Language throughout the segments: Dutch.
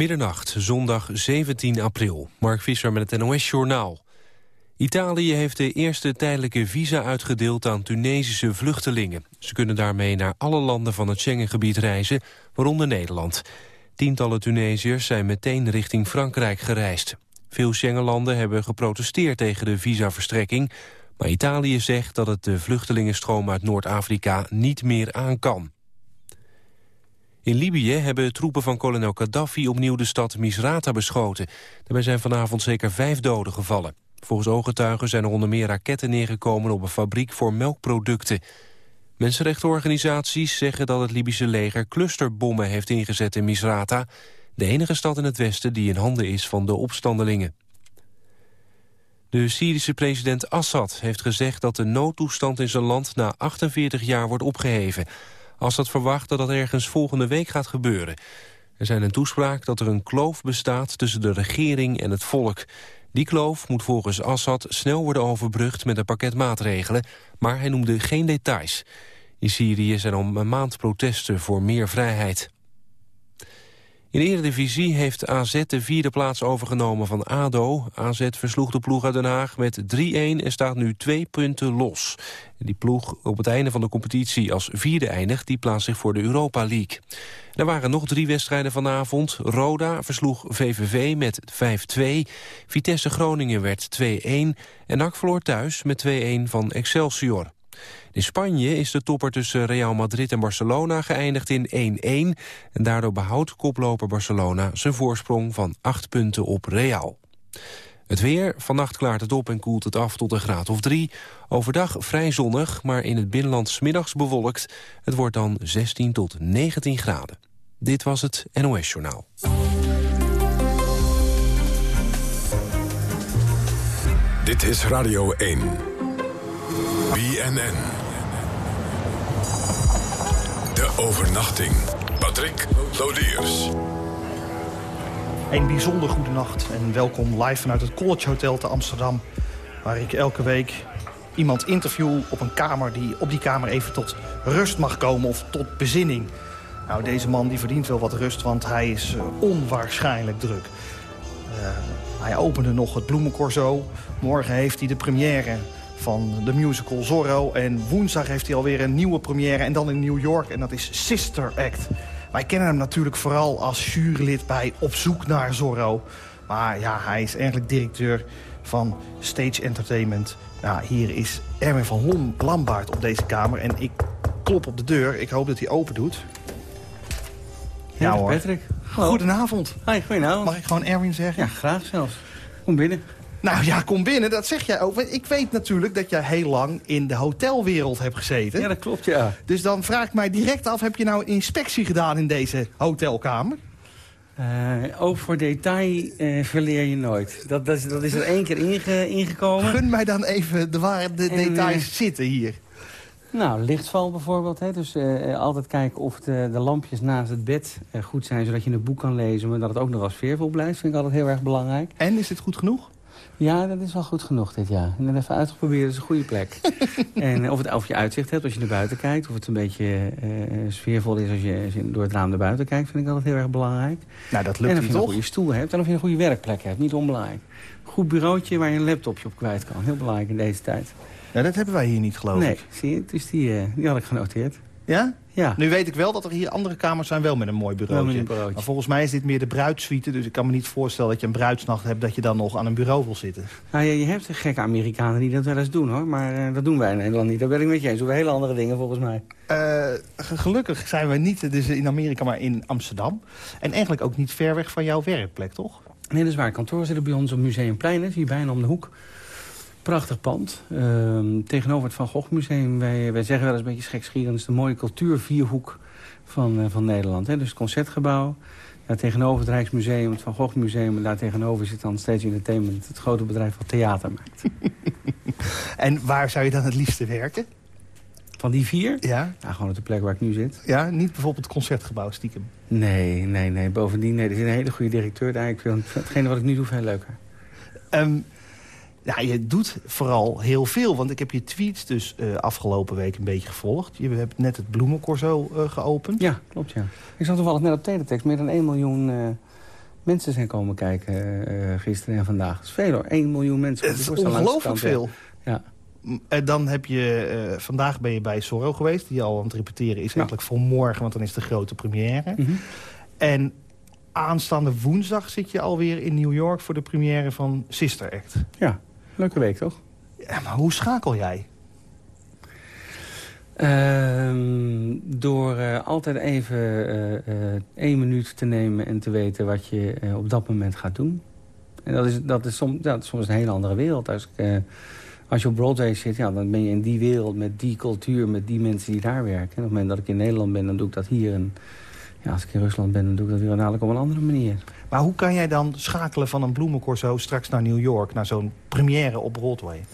Middernacht, zondag 17 april. Mark Visser met het NOS-journaal. Italië heeft de eerste tijdelijke visa uitgedeeld aan Tunesische vluchtelingen. Ze kunnen daarmee naar alle landen van het Schengengebied reizen, waaronder Nederland. Tientallen Tunesiërs zijn meteen richting Frankrijk gereisd. Veel Schengenlanden hebben geprotesteerd tegen de visaverstrekking... maar Italië zegt dat het de vluchtelingenstroom uit Noord-Afrika niet meer aan kan. In Libië hebben troepen van kolonel Gaddafi opnieuw de stad Misrata beschoten. Daarbij zijn vanavond zeker vijf doden gevallen. Volgens ooggetuigen zijn er onder meer raketten neergekomen op een fabriek voor melkproducten. Mensenrechtenorganisaties zeggen dat het Libische leger clusterbommen heeft ingezet in Misrata, de enige stad in het westen die in handen is van de opstandelingen. De Syrische president Assad heeft gezegd dat de noodtoestand in zijn land na 48 jaar wordt opgeheven. Assad verwacht dat dat ergens volgende week gaat gebeuren. Er zijn een toespraak dat er een kloof bestaat tussen de regering en het volk. Die kloof moet volgens Assad snel worden overbrugd met een pakket maatregelen, maar hij noemde geen details. In Syrië zijn al een maand protesten voor meer vrijheid. In de Eredivisie heeft AZ de vierde plaats overgenomen van ADO. AZ versloeg de ploeg uit Den Haag met 3-1 en staat nu twee punten los. Die ploeg op het einde van de competitie als vierde eindigt... die plaatst zich voor de Europa League. Er waren nog drie wedstrijden vanavond. Roda versloeg VVV met 5-2. Vitesse Groningen werd 2-1. En NAC verloor thuis met 2-1 van Excelsior. In Spanje is de topper tussen Real Madrid en Barcelona geëindigd in 1-1. En daardoor behoudt koploper Barcelona zijn voorsprong van 8 punten op Real. Het weer, vannacht klaart het op en koelt het af tot een graad of 3. Overdag vrij zonnig, maar in het binnenland smiddags bewolkt. Het wordt dan 16 tot 19 graden. Dit was het NOS Journaal. Dit is Radio 1. BNN. De overnachting. Patrick Lodiers. Een bijzonder goede nacht en welkom live vanuit het College Hotel te Amsterdam... waar ik elke week iemand interview op een kamer... die op die kamer even tot rust mag komen of tot bezinning. Nou, deze man die verdient wel wat rust, want hij is uh, onwaarschijnlijk druk. Uh, hij opende nog het Bloemencorso. Morgen heeft hij de première van de musical Zorro. En woensdag heeft hij alweer een nieuwe première en dan in New York. En dat is Sister Act. Wij kennen hem natuurlijk vooral als jurylid bij Op Zoek naar Zorro. Maar ja, hij is eigenlijk directeur van Stage Entertainment. Nou, hier is Erwin van Lom Lambaard op deze kamer. En ik klop op de deur. Ik hoop dat hij open doet. Ja, hoor. Patrick. Hallo. Goedenavond. Hi, goedenavond. Mag ik gewoon Erwin zeggen? Ja, graag zelfs. Kom binnen. Nou ja, kom binnen, dat zeg jij ook. Want ik weet natuurlijk dat jij heel lang in de hotelwereld hebt gezeten. Ja, dat klopt, ja. Dus dan vraag ik mij direct af, heb je nou een inspectie gedaan in deze hotelkamer? Uh, ook voor detail uh, verleer je nooit. Dat, dat, is, dat is er één keer inge, ingekomen. Gun mij dan even de, waar de details uh, zitten hier. Nou, lichtval bijvoorbeeld. Hè? Dus altijd kijken of de, de, lampjes naast het bed goed zijn... zodat je een boek kan lezen, maar dat het ook nog als sfeervol blijft. vind ik altijd heel erg belangrijk. En is dit goed genoeg? Ja, dat is wel goed genoeg dit jaar. En dan even uitgeprobeerd, dat is een goede plek. en of, het, of je uitzicht hebt als je naar buiten kijkt. Of het een beetje uh, sfeervol is als je, als je, door het raam naar buiten kijkt. Vind ik altijd heel erg belangrijk. Nou, dat lukt En of je toch? een goede stoel hebt. En of je een goede werkplek hebt. Niet onbelangrijk. Goed bureautje waar je een laptopje op kwijt kan. Heel belangrijk in deze tijd. Ja, dat hebben wij hier niet, geloof nee, ik. zie je? Dus die, uh, die had ik genoteerd. Ja? Ja. Nu weet ik wel dat er hier andere kamers zijn wel met een mooi bureautje. Een bureautje. Maar volgens mij is dit meer de bruidssuite. Dus ik kan me niet voorstellen dat je een bruidsnacht hebt... dat je dan nog aan een bureau wil zitten. Nou ja, je hebt gekke Amerikanen die dat wel eens doen, hoor. Maar uh, dat doen wij in Nederland niet. Daar ben ik met je eens. We doen hele andere dingen, volgens mij. Uh, gelukkig zijn we niet dus in Amerika, maar in Amsterdam. En eigenlijk ook niet ver weg van jouw werkplek, toch? Nee, dat is waar. Kantoor zitten bij ons op Museumplein. Is hier bijna om de hoek. Prachtig pand. Uh, tegenover het Van Gogh Museum. Wij, wij zeggen wel eens een beetje schekschierend. Het is de mooie cultuurvierhoek van, uh, van Nederland. Hè? Dus het Concertgebouw. Daar tegenover het Rijksmuseum, het Van Gogh Museum. En daar tegenover zit dan Stage Entertainment. Het grote bedrijf wat theater maakt. en waar zou je dan het liefste werken? Van die vier? Ja. Nou, gewoon op de plek waar ik nu zit. Ja, niet bijvoorbeeld het Concertgebouw stiekem? Nee, nee, nee. Bovendien, nee, er zit een hele goede directeur daar. Ik vind hetgene wat ik nu doe veel leuker. Um, ja, je doet vooral heel veel. Want ik heb je tweets dus uh, afgelopen week een beetje gevolgd. Je hebt net het Bloemencorso uh, geopend. Ja, klopt, ja. Ik zag toevallig net op teletext meer dan 1 miljoen uh, mensen zijn komen kijken gisteren en vandaag. Dat is veel hoor, 1 miljoen mensen. Het is ongelooflijk veel. Ja. En dan heb je, vandaag ben je bij Sorro geweest, die al aan het repeteren is. Ja. Eigenlijk voor morgen, want dan is de grote première. Mm -hmm. En aanstaande woensdag zit je alweer in New York voor de première van Sister Act. Ja, leuke week toch? Ja, maar hoe schakel jij? Uh, door uh, altijd even uh, één minuut te nemen en te weten wat je op dat moment gaat doen. En dat is, dat is, soms, ja, dat is soms een hele andere wereld. Als, ik, als je op Broadway zit, ja, dan ben je in die wereld met die cultuur, met die mensen die daar werken. En op het moment dat ik in Nederland ben, dan doe ik dat hier. En ja, als ik in Rusland ben, dan doe ik dat weer dadelijk op een andere manier. Maar hoe kan jij dan schakelen van een bloemencorso straks naar New York... naar zo'n première op Broadway?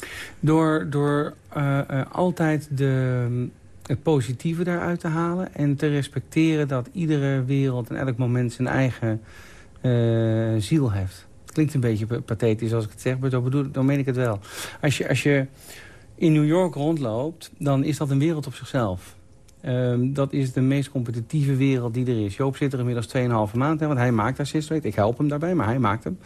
Door, door uh, uh, altijd de, het positieve daaruit te halen... en te respecteren dat iedere wereld en elk moment zijn eigen uh, ziel heeft. Klinkt een beetje pathetisch als ik het zeg, maar zo bedoel, dan meen ik het wel. Als je, als je in New York rondloopt, dan is dat een wereld op zichzelf. Um, dat is de meest competitieve wereld die er is. Joop zit er inmiddels 2,5 maand, hè, want hij maakt daar Sister Ik help hem daarbij, maar hij maakt hem.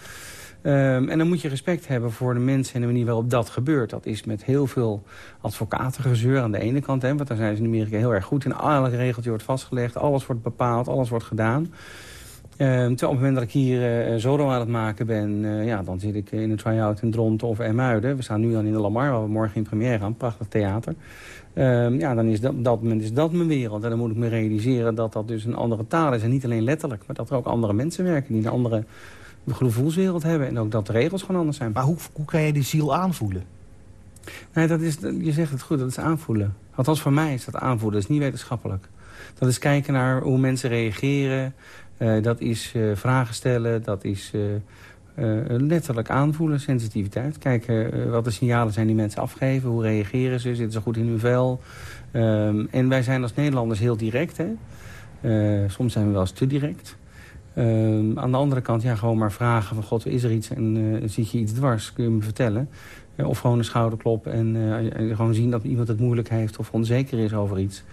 Um, en dan moet je respect hebben voor de mensen en de manier waarop dat gebeurt. Dat is met heel veel advocatengezeur aan de ene kant. Hè, want daar zijn ze in Amerika heel erg goed in. Elk regeltje wordt vastgelegd, alles wordt bepaald, alles wordt gedaan. Um, terwijl op het moment dat ik hier uh, solo aan het maken ben... Ja, dan zit ik in een try-out in Dronten of Emuiden. We staan nu dan in de Lamar, waar we morgen in première gaan. Prachtig theater. Um, ja, dan is dat, dat moment is dat mijn wereld. En dan moet ik me realiseren dat dat dus een andere taal is. En niet alleen letterlijk, maar dat er ook andere mensen werken... die een andere gevoelswereld hebben. En ook dat de regels gewoon anders zijn. Maar hoe, hoe kan je die ziel aanvoelen? Nee, dat is, je zegt het goed, dat is aanvoelen. Althans voor mij is dat aanvoelen, dat is niet wetenschappelijk. Dat is kijken naar hoe mensen reageren. Uh, dat is uh, vragen stellen, dat is... Uh, uh, letterlijk aanvoelen, sensitiviteit. Kijken uh, wat de signalen zijn die mensen afgeven. Hoe reageren ze? Zitten ze goed in hun vel? Um, en wij zijn als Nederlanders heel direct. Hè? Uh, soms zijn we wel eens te direct. Um, aan de andere kant, ja, gewoon maar vragen van... God, is er iets en zie je iets dwars? Kun je me vertellen? of gewoon een schouderklop en gewoon zien dat iemand het moeilijk heeft... of onzeker is over iets.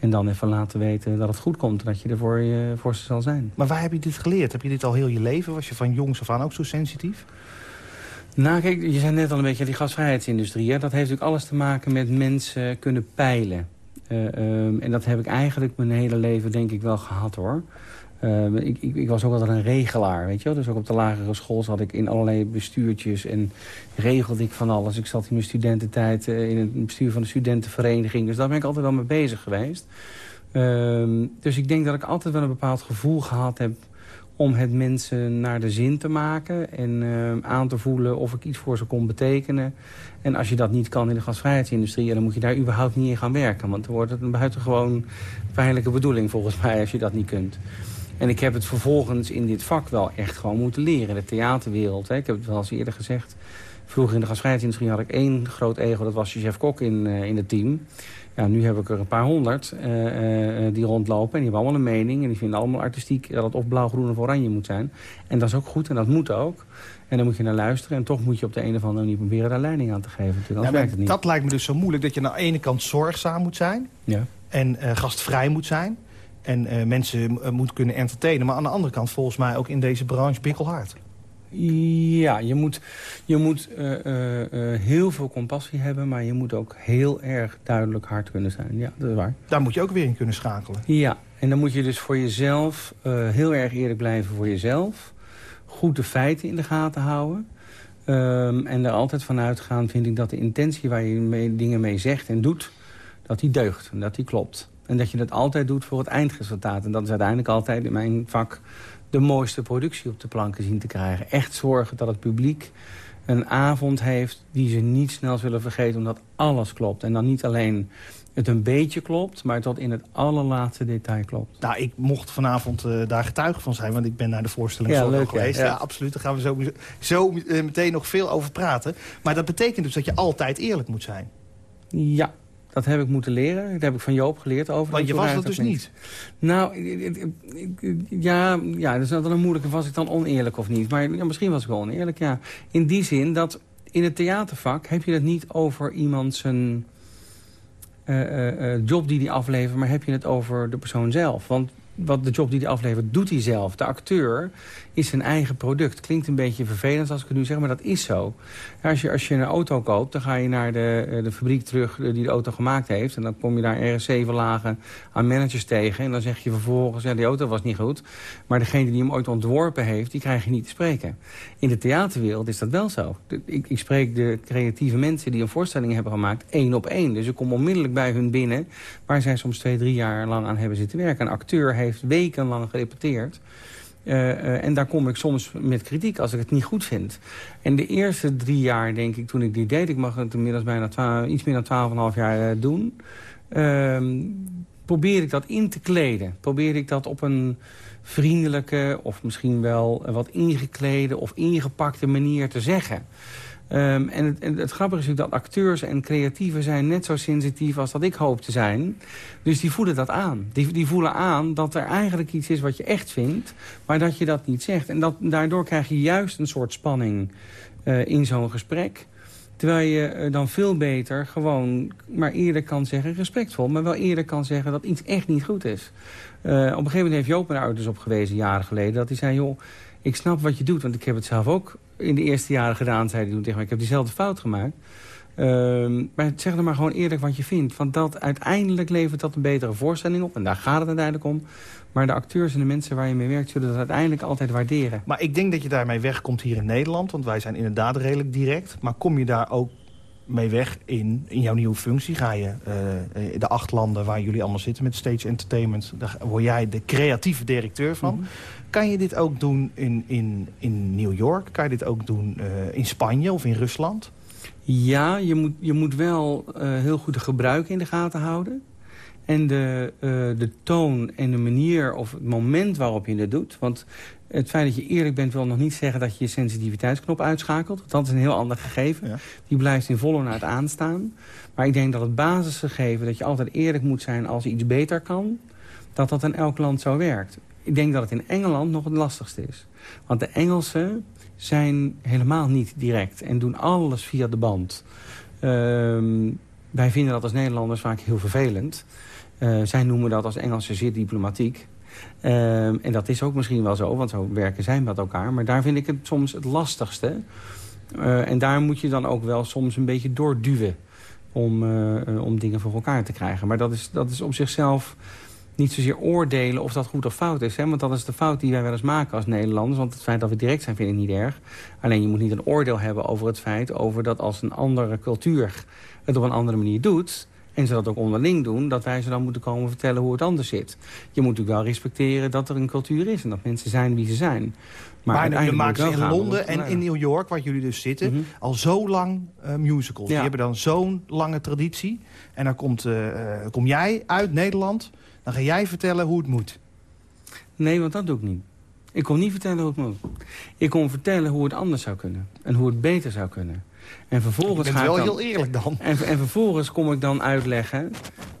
En dan even laten weten dat het goed komt. Dat je er voor, je, voor ze zal zijn. Maar waar heb je dit geleerd? Heb je dit al heel je leven? Was je van jongs af aan ook zo sensitief? Nou, kijk, je zei net al een beetje die gasvrijheidsindustrie. Hè? Dat heeft natuurlijk alles te maken met mensen kunnen peilen. Uh, um, en dat heb ik eigenlijk mijn hele leven denk ik wel gehad, hoor. Uh, ik, ik, ik, was ook altijd een regelaar, weet je wel. Dus ook op de lagere school zat ik in allerlei bestuurtjes en regelde ik van alles. Ik zat in mijn studententijd uh, in het bestuur van de studentenvereniging. Dus daar ben ik altijd wel mee bezig geweest. Uh, dus ik denk dat ik altijd wel een bepaald gevoel gehad heb om het mensen naar de zin te maken en uh, aan te voelen of ik iets voor ze kon betekenen. En als je dat niet kan in de gasvrijheidsindustrie, dan moet je daar überhaupt niet in gaan werken. Want dan wordt het een buitengewoon pijnlijke bedoeling volgens mij als je dat niet kunt. En ik heb het vervolgens in dit vak wel echt gewoon moeten leren. De theaterwereld, hè. ik heb het wel eens eerder gezegd. Vroeger in de gasvrijheidsindustrie had ik één groot ego. Dat was chef Kok in, uh, in het team. Ja, nu heb ik er een paar honderd uh, uh, die rondlopen. En die hebben allemaal een mening. En die vinden allemaal artistiek dat het of blauw, groen of oranje moet zijn. En dat is ook goed en dat moet ook. En dan moet je naar luisteren. En toch moet je op de een of andere manier proberen daar leiding aan te geven. Ja, werkt het niet. Dat lijkt me dus zo moeilijk. Dat je aan de ene kant zorgzaam moet zijn. Ja. En gastvrij moet zijn. En uh, mensen uh, moet kunnen entertainen. Maar aan de andere kant volgens mij ook in deze branche bikkelhard. Ja, je moet, je moet uh, heel veel compassie hebben... maar je moet ook heel erg duidelijk hard kunnen zijn. Ja, dat is waar. Daar moet je ook weer in kunnen schakelen. Ja, en dan moet je dus voor jezelf heel erg eerlijk blijven voor jezelf. Goed de feiten in de gaten houden. Um, en er altijd vanuit gaan vind ik dat de intentie waar je mee, dingen mee zegt en doet... dat die deugt en dat die klopt. En dat je dat altijd doet voor het eindresultaat. En dat is uiteindelijk altijd in mijn vak de mooiste productie op de planken zien te krijgen. Echt zorgen dat het publiek een avond heeft die ze niet snel zullen vergeten... omdat alles klopt. En dan niet alleen het een beetje klopt, maar tot in het allerlaatste detail klopt. Nou, ik mocht vanavond uh, daar getuige van zijn, want ik ben naar de voorstelling ja, leuk, geweest. Ja. ja. absoluut. Daar gaan we zo, zo uh, meteen nog veel over praten. Maar dat betekent dus dat je altijd eerlijk moet zijn. Ja, dat heb ik moeten leren. Dat heb ik van Joop geleerd over. Want je was dat dus niet? niet? Nou, ja, ja, dat is dan een moeilijke. Was ik dan oneerlijk of niet? Maar ja, misschien was ik wel oneerlijk, ja. In die zin dat in het theatervak heb je het niet over iemand zijn uh, uh, job die die aflevert... maar heb je het over de persoon zelf. Want wat de job die hij aflevert, doet hij zelf. De acteur is zijn eigen product. Klinkt een beetje vervelend als ik het nu zeg, maar dat is zo. Als je, als je een auto koopt, dan ga je naar de, eh, de fabriek terug eh, die de auto gemaakt heeft. En dan kom je daar ergens zeven lagen aan managers tegen. En dan zeg je vervolgens, ja, die auto was niet goed. Maar degene die hem ooit ontworpen heeft, die krijg je niet te spreken. In de theaterwereld is dat wel zo. Ik, ik spreek de creatieve mensen die een voorstelling hebben gemaakt één op één. Dus ik kom onmiddellijk bij hun binnen, waar zij soms twee, drie jaar lang aan hebben zitten werken. Een acteur heeft wekenlang gerepeteerd. Uh, uh, en daar kom ik soms met kritiek als ik het niet goed vind. En de eerste drie jaar, denk ik, toen ik die deed... ik mag het inmiddels bijna iets meer dan 12,5 jaar uh, doen... Ehm, probeer ik dat in te kleden. Probeer ik dat op een vriendelijke... of misschien wel wat ingeklede of ingepakte manier te zeggen... Um, en, het, het, grappige is natuurlijk dat acteurs en creatieven zijn net zo sensitief als dat ik hoop te zijn. Dus die voelen dat aan. Die, die voelen aan dat er eigenlijk iets is wat je echt vindt, maar dat je dat niet zegt. En dat, daardoor krijg je juist een soort spanning uh, in zo'n gesprek. Terwijl je uh, dan veel beter gewoon maar eerder kan zeggen, respectvol... maar wel eerder kan zeggen dat iets echt niet goed is. Uh, op een gegeven moment heeft Joop me dus op gewezen, jaren geleden... dat hij zei, joh, ik snap wat je doet, want ik heb het zelf ook in de eerste jaren gedaan, zei hij tegen mij. Ik heb diezelfde fout gemaakt. Uh, maar zeg dan maar gewoon eerlijk wat je vindt. Want dat uiteindelijk levert dat een betere voorstelling op. En daar gaat het uiteindelijk om. Maar de acteurs en de mensen waar je mee werkt... zullen dat uiteindelijk altijd waarderen. Maar ik denk dat je daarmee wegkomt hier in Nederland. Want wij zijn inderdaad redelijk direct. Maar kom je daar ook mee weg in, in jouw nieuwe functie? Ga je uh, de acht landen waar jullie allemaal zitten met Stage Entertainment... daar word jij de creatieve directeur van. Mm -hmm. Kan je dit ook doen in, in, in New York? Kan je dit ook doen uh, in Spanje of in Rusland? Ja, je moet, je moet wel uh, heel goed de gebruiken in de gaten houden. En de, de toon en de manier of het moment waarop je het doet. Want het feit dat je eerlijk bent wil nog niet zeggen dat je je sensitiviteitsknop uitschakelt. Dat is een heel ander gegeven. Ja. Die blijft in volle het aanstaan. Maar ik denk dat het basisgegeven dat je altijd eerlijk moet zijn als iets beter kan... dat dat in elk land zo werkt. Ik denk dat het in Engeland nog het lastigste is. Want de Engelsen zijn helemaal niet direct en doen alles via de band. Uh, wij vinden dat als Nederlanders vaak heel vervelend. Uh, zij noemen dat als Engelsen zeer diplomatiek. Uh, en dat is ook misschien wel zo, want zo werken zij met elkaar. Maar daar vind ik het soms het lastigste. Uh, en daar moet je dan ook wel soms een beetje doorduwen... om, om dingen voor elkaar te krijgen. Maar dat is, dat is op zichzelf niet zozeer oordelen of dat goed of fout is. Hè? Want dat is de fout die wij wel eens maken als Nederlanders. Want het feit dat we direct zijn vind ik niet erg. Alleen je moet niet een oordeel hebben over het feit... over dat als een andere cultuur het op een andere manier doet... en ze dat ook onderling doen... dat wij ze dan moeten komen vertellen hoe het anders zit. Je moet natuurlijk wel respecteren dat er een cultuur is... en dat mensen zijn wie ze zijn. Maar, maar je maakt ze in Londen en in New York, waar jullie dus zitten... Mm -hmm. al zo lang uh, musicals. Ja. Die hebben dan zo'n lange traditie. En dan komt, uh, kom jij uit Nederland... Dan ga jij vertellen hoe het moet. Nee, want dat doe ik niet. Ik kom niet vertellen hoe het moet. Ik kom vertellen hoe het anders zou kunnen. En hoe het beter zou kunnen. En vervolgens bent wel dan, heel eerlijk dan. En, en, vervolgens kom ik dan uitleggen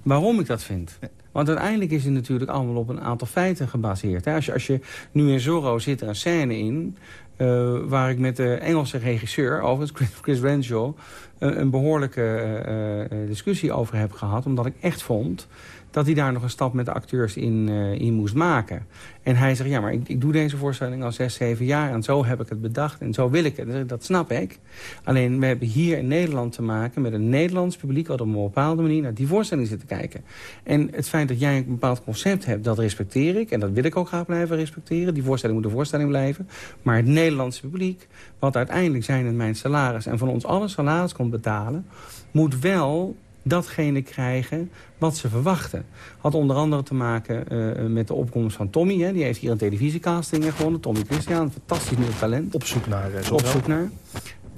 waarom ik dat vind. Want uiteindelijk is het natuurlijk allemaal op een aantal feiten gebaseerd. Als je, als je nu in Zorro zit er een scène in... Uh, waar ik met de Engelse regisseur, overigens Chris Renshaw... Uh, een behoorlijke uh, discussie over heb gehad. Omdat ik echt vond dat hij daar nog een stap met de acteurs in, uh, in moest maken. En hij zegt, ja, maar ik, ik doe deze voorstelling al zes, zeven jaar... en zo heb ik het bedacht en zo wil ik het. Dat snap ik. Alleen, we hebben hier in Nederland te maken met een Nederlands publiek... wat op een bepaalde manier naar die voorstelling zit te kijken. En het feit dat jij een bepaald concept hebt, dat respecteer ik... en dat wil ik ook graag blijven respecteren. Die voorstelling moet een voorstelling blijven. Maar het Nederlandse publiek, wat uiteindelijk zijn in mijn salaris... en van ons alle salaris komt betalen... moet wel datgene krijgen wat ze verwachten. Had onder andere te maken uh, met de opkomst van Tommy. Hè. Die heeft hier een televisiecasting gewonnen. Tommy Christian, een fantastisch nieuw talent. Op zoek naar. Uh, Op zoek naar.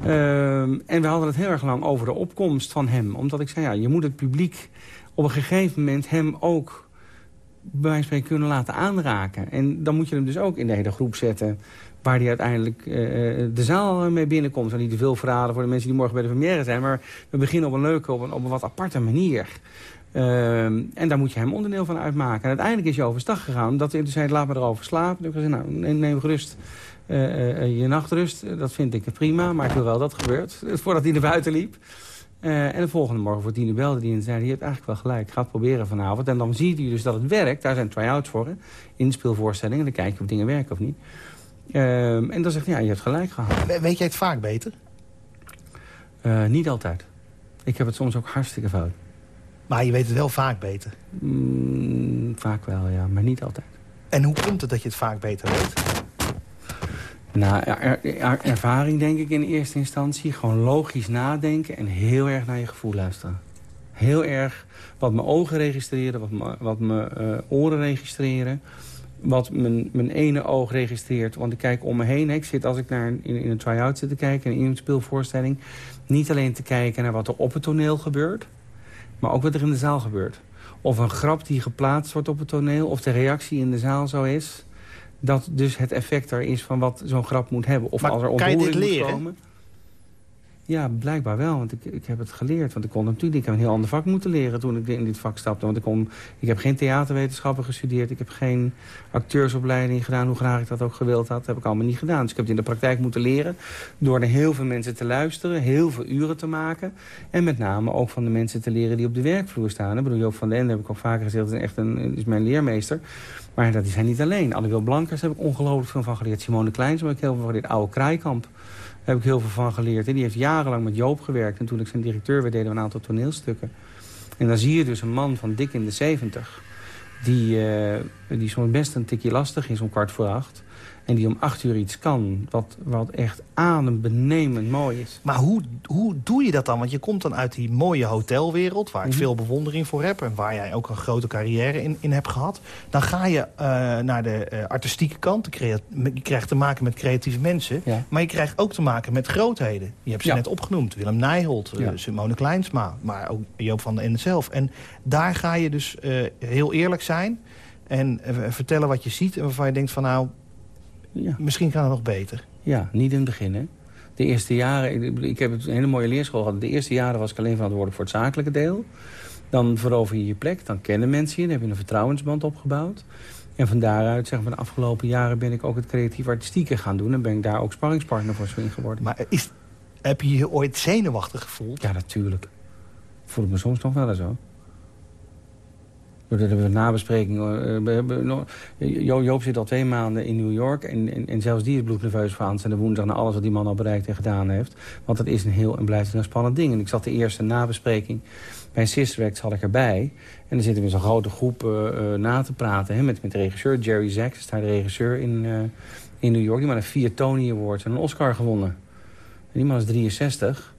Uh, en we hadden het heel erg lang over de opkomst van hem. Omdat ik zei, ja, je moet het publiek op een gegeven moment hem ook bij wijze van spreken kunnen laten aanraken. En dan moet je hem dus ook in de hele groep zetten waar hij uiteindelijk uh, de zaal mee binnenkomt. zal niet te veel verraden voor de mensen die morgen bij de première zijn. Maar we beginnen op een leuke, op een, op een wat aparte manier. Uh, en daar moet je hem onderdeel van uitmaken. En uiteindelijk is hij overstag gegaan. Dat hij zei, laat me erover slapen. Dus ik zei, nou, neem, gerust uh, je nachtrust. Dat vind ik prima, maar ik wil wel dat gebeurt. Voordat hij naar buiten liep. en de volgende morgen voor tien belde die en zei... je hebt eigenlijk wel gelijk, ga het proberen vanavond. En dan ziet hij dus dat het werkt. Daar zijn try-outs voor, hè? inspeelvoorstellingen. Dan kijk je of dingen werken of niet. Ehm, en dan zegt hij, ja, je hebt gelijk gehad. Weet jij het vaak beter? niet altijd. Ik heb het soms ook hartstikke fout. Maar je weet het wel vaak beter? Mm, vaak wel, ja. Maar niet altijd. En hoe komt het dat je het vaak beter weet? Nou, ervaring denk ik in eerste instantie. Gewoon logisch nadenken en heel erg naar je gevoel luisteren. Heel erg wat mijn ogen registreren, wat, me, wat mijn uh, oren registreren. Wat mijn, mijn ene oog registreert. Want ik kijk om me heen. Ik zit als ik naar in, in een try-out zit te kijken, in een speelvoorstelling. Niet alleen te kijken naar wat er op het toneel gebeurt. Maar ook wat er in de zaal gebeurt. Of een grap die geplaatst wordt op het toneel. Of de reactie in de zaal zo is dat dus het effect er is van wat zo'n grap moet hebben. Of als er ontroering moet komen. Ja, blijkbaar wel, want ik, ik heb het geleerd. Want ik kon natuurlijk, ik heb een heel ander vak moeten leren toen ik in dit vak stapte. Want ik, kon, ik heb geen theaterwetenschappen gestudeerd. Ik heb geen acteursopleiding gedaan, hoe graag ik dat ook gewild had. Dat heb ik allemaal niet gedaan. Dus ik heb het in de praktijk moeten leren. Door naar heel veel mensen te luisteren, heel veel uren te maken. En met name ook van de mensen te leren die op de werkvloer staan. Ik bedoel, Joop van den Ende heb ik ook vaker gezegd, is echt een, is mijn leermeester. Maar dat zijn niet alleen. Annabel Blankers heb ik ongelooflijk veel van geleerd. Simone Kleins heb ik heel veel van geleerd. Oude Kraaikamp heb ik heel veel van geleerd. En die heeft jarenlang met Joop gewerkt. En toen ik zijn directeur werd, deden we een aantal toneelstukken. En dan zie je dus een man van dik in de zeventig... die, uh, die soms best een tikje lastig is om kwart voor acht... En die om acht uur iets kan, wat, wat echt adembenemend mooi is. Maar hoe, hoe doe je dat dan? Want je komt dan uit die mooie hotelwereld... waar ik mhm. veel bewondering voor heb... en waar jij ook een grote carrière in, in hebt gehad. Dan ga je uh, naar de uh, artistieke kant. Je krijgt te maken met creatieve mensen. Ja. Maar je krijgt ook te maken met grootheden. Je hebt ze ja. net opgenoemd. Willem Nijholt, ja. uh, Simone Kleinsma... maar ook Joop van den Ende zelf. En daar ga je dus heel eerlijk zijn... en vertellen wat je ziet... en waarvan je denkt van nou ja. Misschien kan het nog beter. Ja, niet in het begin, hè. De eerste jaren, ik, ik heb een hele mooie leerschool gehad. De eerste jaren was ik alleen verantwoordelijk voor het zakelijke deel. Dan verover je je plek, dan kennen mensen je. Dan heb je een vertrouwensband opgebouwd. En van daaruit, zeg maar, de afgelopen jaren ben ik ook het creatief artistieke gaan doen. En ben ik daar ook sparringspartner voor Swing geworden. Maar is, heb je je ooit zenuwachtig gevoeld? Ja, natuurlijk. Voel ik me soms nog wel eens zo. We hebben een nabespreking. Eh, Joop zit al twee maanden in New York. En, en, zelfs die is bloednerveus aan de woensdag... naar alles wat die man al bereikt en gedaan heeft. Want dat is een heel en blijft een spannend ding. En ik zat de eerste nabespreking bij Sister Act had ik erbij. En dan zitten we in zo'n grote groep uh, na te praten. Hè, met, met de regisseur Jerry Zaks, is daar de regisseur in, in New York. Die man heeft vier Tony Awards en een Oscar gewonnen. En die man is 63.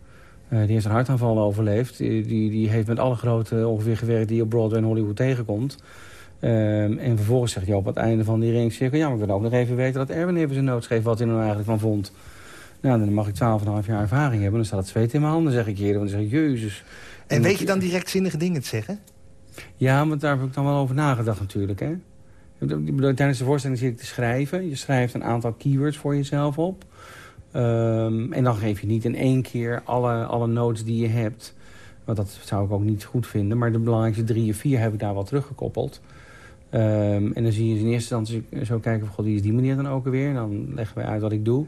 Uh, die heeft een hartaanval overleefd. Die, die, heeft met alle grote ongeveer gewerkt die je op Broadway en Hollywood tegenkomt. Um, en vervolgens zegt hij op het einde van die ringcirkel... ja, maar ik wil ook nog even weten dat Erwin even zijn nood schreef... wat hij er nou eigenlijk van vond. Nou, dan mag ik 12,5 jaar ervaring hebben. Dan staat het zweet in mijn handen, zeg ik hier. Dan zeg ik, jezus. En, weet je dan direct zinnige dingen te zeggen? Ja, want daar heb ik dan wel over nagedacht natuurlijk, hè. Tijdens de voorstelling zit ik te schrijven. Je schrijft een aantal keywords voor jezelf op. Um, en dan geef je niet in één keer alle, alle notes die je hebt. Want dat zou ik ook niet goed vinden. Maar de belangrijkste drie of vier heb ik daar wel teruggekoppeld. Um, en dan zie je in eerste instantie zo kijken... Van, God, wie is die manier dan ook alweer? En dan leggen wij uit wat ik doe.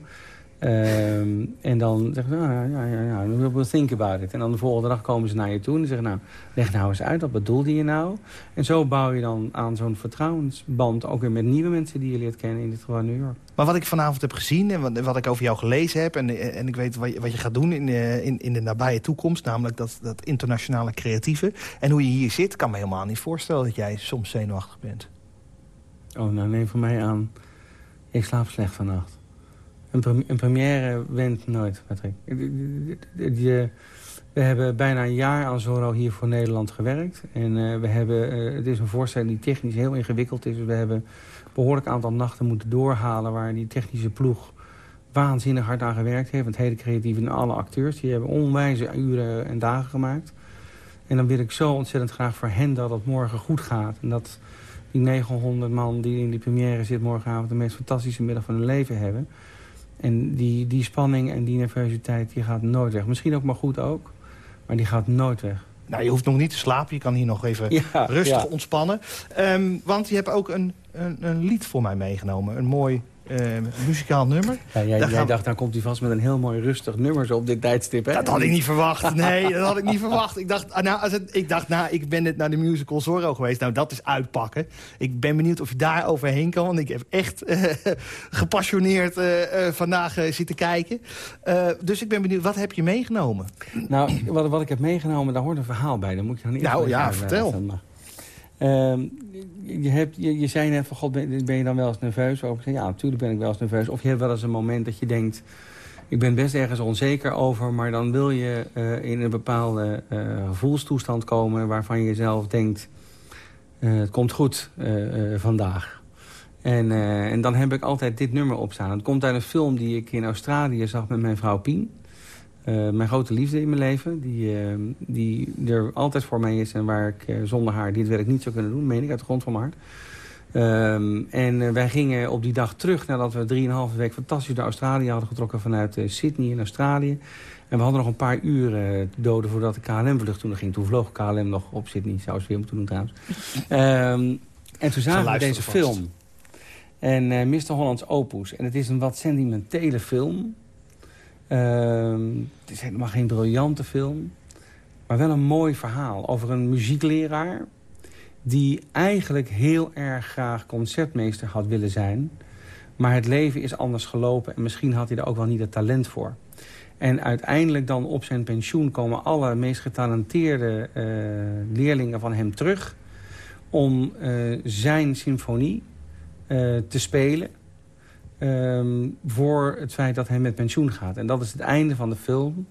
Um, en dan zeggen ze, nou, ja, ja, ja, we'll think about it. En dan de volgende dag komen ze naar je toe en zeggen, nou, leg nou eens uit, wat bedoelde je nou? En zo bouw je dan aan zo'n vertrouwensband, ook weer met nieuwe mensen die je leert kennen, in dit geval New York. Maar wat ik vanavond heb gezien en wat, wat ik over jou gelezen heb... en, en ik weet wat je, wat je gaat doen in, eh, in, in de nabije toekomst... namelijk dat, dat internationale creatieve. En hoe je hier zit, kan me helemaal niet voorstellen dat jij soms zenuwachtig bent. Oh, nou neem van mij aan, ik slaap slecht vannacht. Een, première wint nooit, Patrick. we hebben bijna een jaar aan Zorro hier voor Nederland gewerkt. En uh, we hebben, uh, het is een voorstelling die technisch heel ingewikkeld is. We hebben een behoorlijk aantal nachten moeten doorhalen... waar die technische ploeg waanzinnig hard aan gewerkt heeft. Het hele creatieve en alle acteurs. Die hebben onwijze uren en dagen gemaakt. En dan wil ik zo ontzettend graag voor hen dat het morgen goed gaat. En dat die 900 man die in die première zit morgenavond... de meest fantastische middag van hun leven hebben... En die, die spanning en die nervositeit die gaat nooit weg. Misschien ook maar goed ook, maar die gaat nooit weg. Nou, je hoeft nog niet te slapen. Je kan hier nog even rustig ontspannen. Um, want je hebt ook een, een, een, lied voor mij meegenomen. Een mooi muzikaal nummer. Ja, jij, jij dacht, dan komt hij vast met een heel mooi rustig nummer zo op dit tijdstip. Hè? Dat had ik niet verwacht. Nee, dat had ik niet verwacht. Ik dacht, ah, nou, als het, ik dacht, nou, ik ben net naar de musical Zorro geweest. Nou, dat is uitpakken. Ik ben benieuwd of je daar overheen kan. Want ik heb echt gepassioneerd vandaag zitten kijken. dus ik ben benieuwd, wat heb je meegenomen? Nou, wat, wat ik heb meegenomen, daar hoort een verhaal bij. Dan moet je dan niet nou ja, vertel. Uh, je, hebt, je, je zei net van, god, ben, ben je dan wel eens nerveus? Over? Ja, natuurlijk ben ik wel eens nerveus. Of je hebt wel eens een moment dat je denkt... ik ben best ergens onzeker over... maar dan wil je uh, in een bepaalde uh, gevoelstoestand komen... waarvan je zelf denkt, uh, het komt goed vandaag. En, en dan heb ik altijd dit nummer opstaan. Het komt uit een film die ik in Australië zag met mijn vrouw Pien... Uh, mijn grote liefde in mijn leven. Die, uh, die er altijd voor mij is. En waar ik uh, zonder haar dit werk niet zou kunnen doen. Meen ik uit de grond van mijn hart. Ehm, en wij gingen op die dag terug nadat we drieënhalve week fantastisch naar Australië hadden getrokken. Vanuit Sydney in Australië. En we hadden nog een paar uren te doden voordat de KLM-vlucht toen ging. Toen vloog KLM nog op Sydney. Zou ze weer moeten doen trouwens. um, en toen zagen we deze film. En Mr. Hollands Opus. En het is een wat sentimentele film... Ehm, het is helemaal geen briljante film. Maar wel een mooi verhaal over een muziekleraar... die eigenlijk heel erg graag concertmeester had willen zijn. Maar het leven is anders gelopen en misschien had hij er ook wel niet het talent voor. En uiteindelijk dan op zijn pensioen komen alle meest getalenteerde uh, leerlingen van hem terug... om uh, zijn symfonie uh, te spelen Um, voor het feit dat hij met pensioen gaat. En dat is het einde van de film.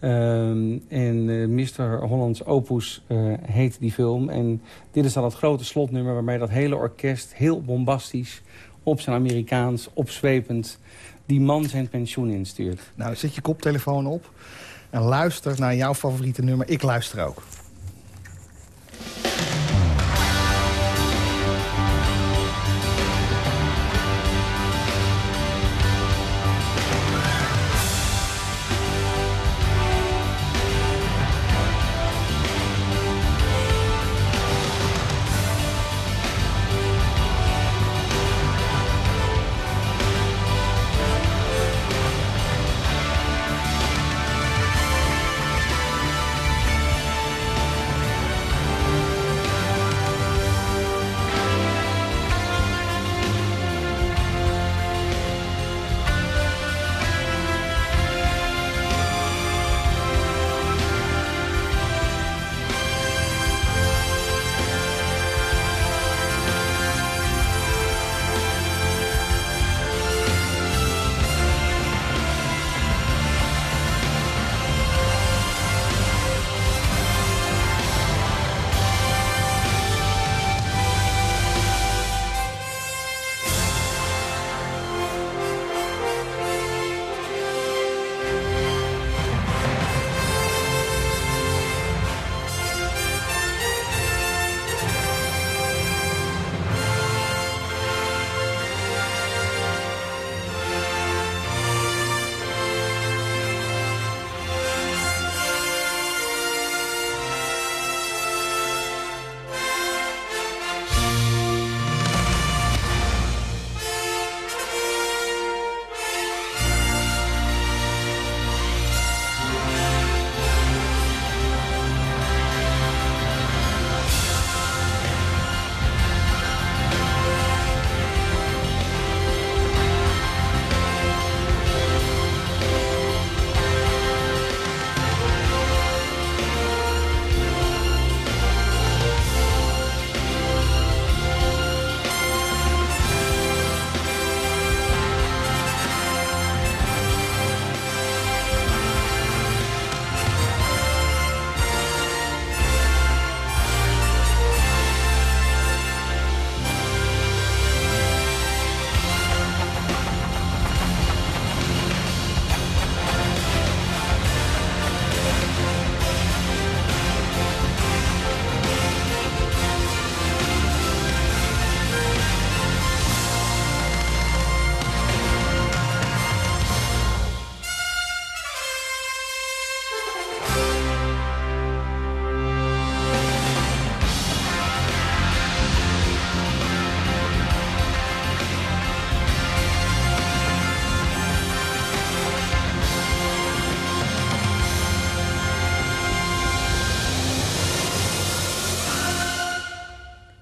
Um, en uh, Mr. Hollands Opus uh, heet die film. En dit is dan het grote slotnummer waarbij dat hele orkest... heel bombastisch, op zijn Amerikaans, opzwepend... die man zijn pensioen instuurt. Nou, zet je koptelefoon op en luister naar jouw favoriete nummer. Ik luister ook.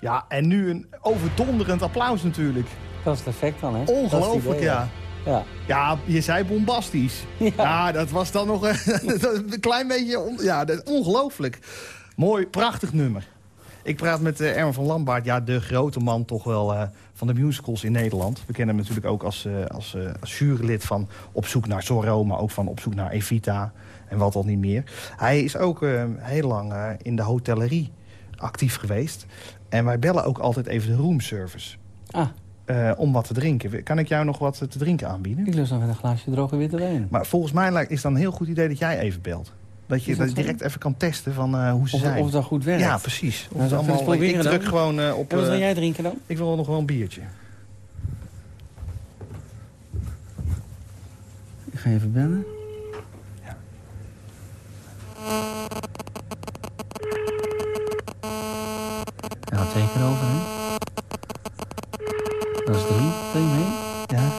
Ja, en nu een overdonderend applaus natuurlijk. Dat is het effect dan, hè? Ongelooflijk, ja. Ja. Ja, je zei bombastisch. Ja, dat was dan nog een, klein beetje... On, ja, dat, ongelooflijk. Mooi, prachtig nummer. Ik praat met uh, Erwin van Lambaard, ja, de grote man toch wel uh, van de musicals in Nederland. We kennen hem natuurlijk ook als, uh, als, als jurylid van Op zoek naar Zorro... maar ook van Op zoek naar Evita en wat al niet meer. Hij is ook heel lang in de hotellerie actief geweest. En wij bellen ook altijd even de roomservice. Ah. Uh, om wat te drinken. Kan ik jou nog wat te drinken aanbieden? Ik lust nog met een glaasje droge witte wijn. Maar volgens mij is het dan een heel goed idee dat jij even belt. Dat je, dat direct even kan testen van uh, hoe ze of, zijn. Of dat goed werkt. Ja, precies. Of nou, het allemaal, proberen ik druk dan. gewoon uh, op... En wat wil jij drinken dan? Ik wil nog wel een biertje. Ik ga even bellen. Ja. Hij gaat twee keer over, hè? Dat is drie. Tel je mee? Ja.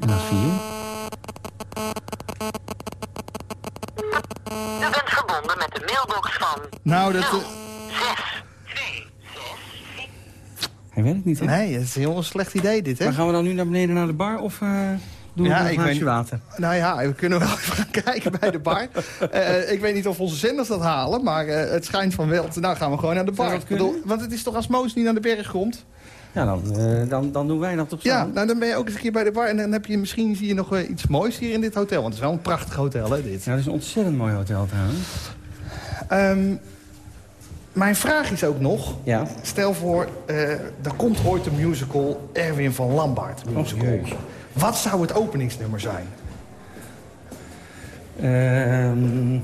En dat is vier. U bent verbonden met de mailbox van Nou, dat... Uh... 6 Hij werkt niet, hè? Nee, het is een heel slecht idee dit, hè? Maar gaan we dan nu naar beneden naar de bar of uh, doen we Ja, een glaasje water? Nou ja, we kunnen wel even gaan kijken bij de bar. Eh, ik weet niet of onze zenders dat halen, maar eh, het schijnt van wel. Nou gaan we gewoon naar de bar. bedoel, want het is toch als Moos niet naar de berg komt? Ja, dan, eh, dan, dan doen wij dat op Ja, zand. nou dan ben je ook eens een keer bij de bar. En dan heb je misschien zie je nog eh, iets moois hier in dit hotel. Want het is wel een prachtig hotel, hè, dit. Ja, dat is een ontzettend mooi hotel trouwens. Ehm, mijn vraag is ook nog... Ja. Stel voor, eh er komt ooit een musical Erwin van Lambaard musical. jeetje. Wat zou het openingsnummer zijn? Ehm,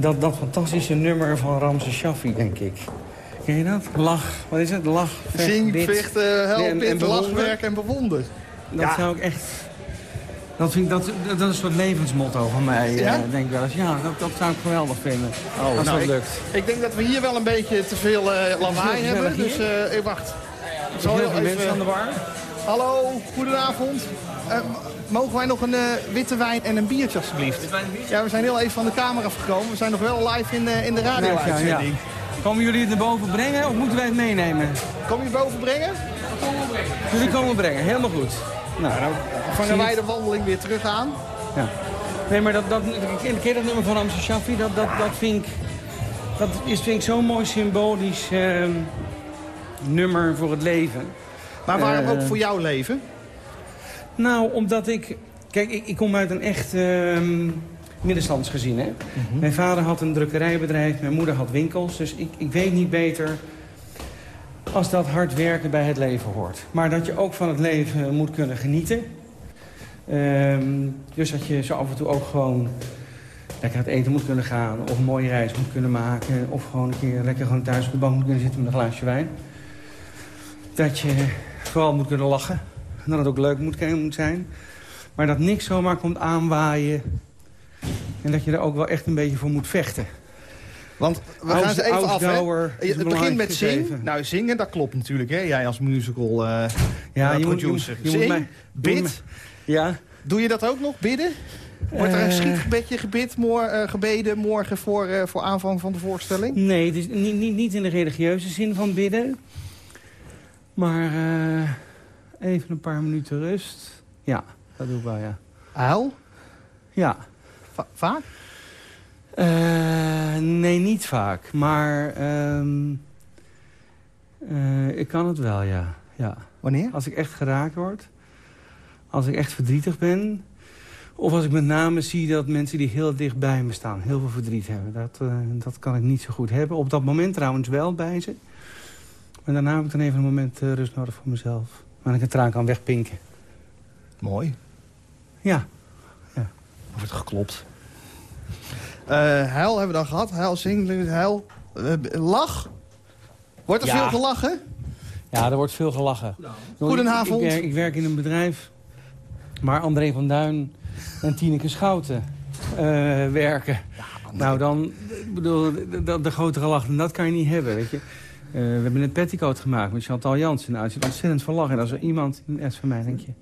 dat, dat fantastische nummer van Ramses Shaffi, denk ik. Ken je dat? Lach, wat is het? Lach, vecht, Zing, bid. vecht, eh, help, en- lachwerk en bewonder. Dat Ja. zou ik echt... Dat, vind ik, dat, dat is een soort levensmotto van mij, Ja? eh, denk ik wel eens. Ja, dat, dat zou ik geweldig vinden. als nou, dat ik- lukt. Ik denk dat we hier wel een beetje te veel eh lawaai hebben. Dus wacht. Zal zijn heel veel mensen aan de bar. Hallo, goedenavond. Eh, mogen wij nog een eh, witte wijn en een biertje alstublieft? Ja, we zijn heel even van de kamer afgekomen. We zijn nog wel live in, de in de radio-uitzending. Komen jullie het naar boven brengen of moeten wij het meenemen? Kom je boven brengen? Jullie komen brengen, helemaal goed. Nou, dan Vangen wij de wandeling weer terug aan? Ja. Nee, maar dat, dat, je dat nummer van Ramses Shaffi? Dat, dat, dat vind ik, dat is, vind ik zo'n mooi symbolisch ehm, nummer voor het leven. Maar waarom Eh. ook voor jouw leven? Nou, omdat ik... Kijk, ik, ik kom uit een echt ehm middenstandsgezin, hè. Mijn vader had een drukkerijbedrijf, mijn moeder had winkels. Dus ik, ik weet niet beter als dat hard werken bij het leven hoort. Maar dat je ook van het leven moet kunnen genieten. Ehm, dus dat je zo af en toe ook gewoon lekker uit eten moet kunnen gaan... of een mooie reis moet kunnen maken... of gewoon een keer lekker gewoon thuis op de bank moet kunnen zitten met een glaasje wijn. Dat je vooral moet kunnen lachen. En dat het ook leuk moet, moet zijn. Maar dat niks zomaar komt aanwaaien. En dat je er ook wel echt een beetje voor moet vechten. Want we gaan ze even af, hè? Het begint met zingen. Nou, zingen, dat klopt natuurlijk, hè? Jij als musical eh Ja, eh, je moet, je, moet, producer. je moet Zing, bid. Ja, Doe je dat ook nog, bidden? Wordt er een Eh. schietgebedje gebid, moor, gebeden morgen voor, voor aanvang van de voorstelling? nee, het is niet, niet, niet in de religieuze zin van bidden. Maar eh, even een paar minuten rust. Ja, dat doe ik wel, ja. Huil? Ja. Va- vaak? Eh, nee, niet vaak. Maar ehm, eh, ik kan het wel, ja. ja. Wanneer? Als ik echt geraakt word. Als ik echt verdrietig ben. Of als ik met name zie dat mensen die heel dicht bij me staan... heel veel verdriet hebben. Dat, dat kan ik niet zo goed hebben. Op dat moment trouwens wel bij ze. Maar daarna heb ik dan even een moment eh, rust nodig voor mezelf. Waar ik een traan kan wegpinken. Mooi. Ja. Er wordt geklopt. Eh huil hebben we dan gehad. Huil, zing, huil. Eh, lach? Wordt er Ja. veel gelachen? Ja, er wordt veel gelachen. Goedenavond. Ik, ik, werk, ik werk in een bedrijf waar André van Duin en Tineke Schouten eh, werken. nou, dan, ik bedoel, de, de, de grotere lach, dat kan je niet hebben, weet je. Eh, we hebben een petticoat gemaakt met Chantal Jansen. Nou, er zit ontzettend van lachen. En als er iemand, net van mij, denk je.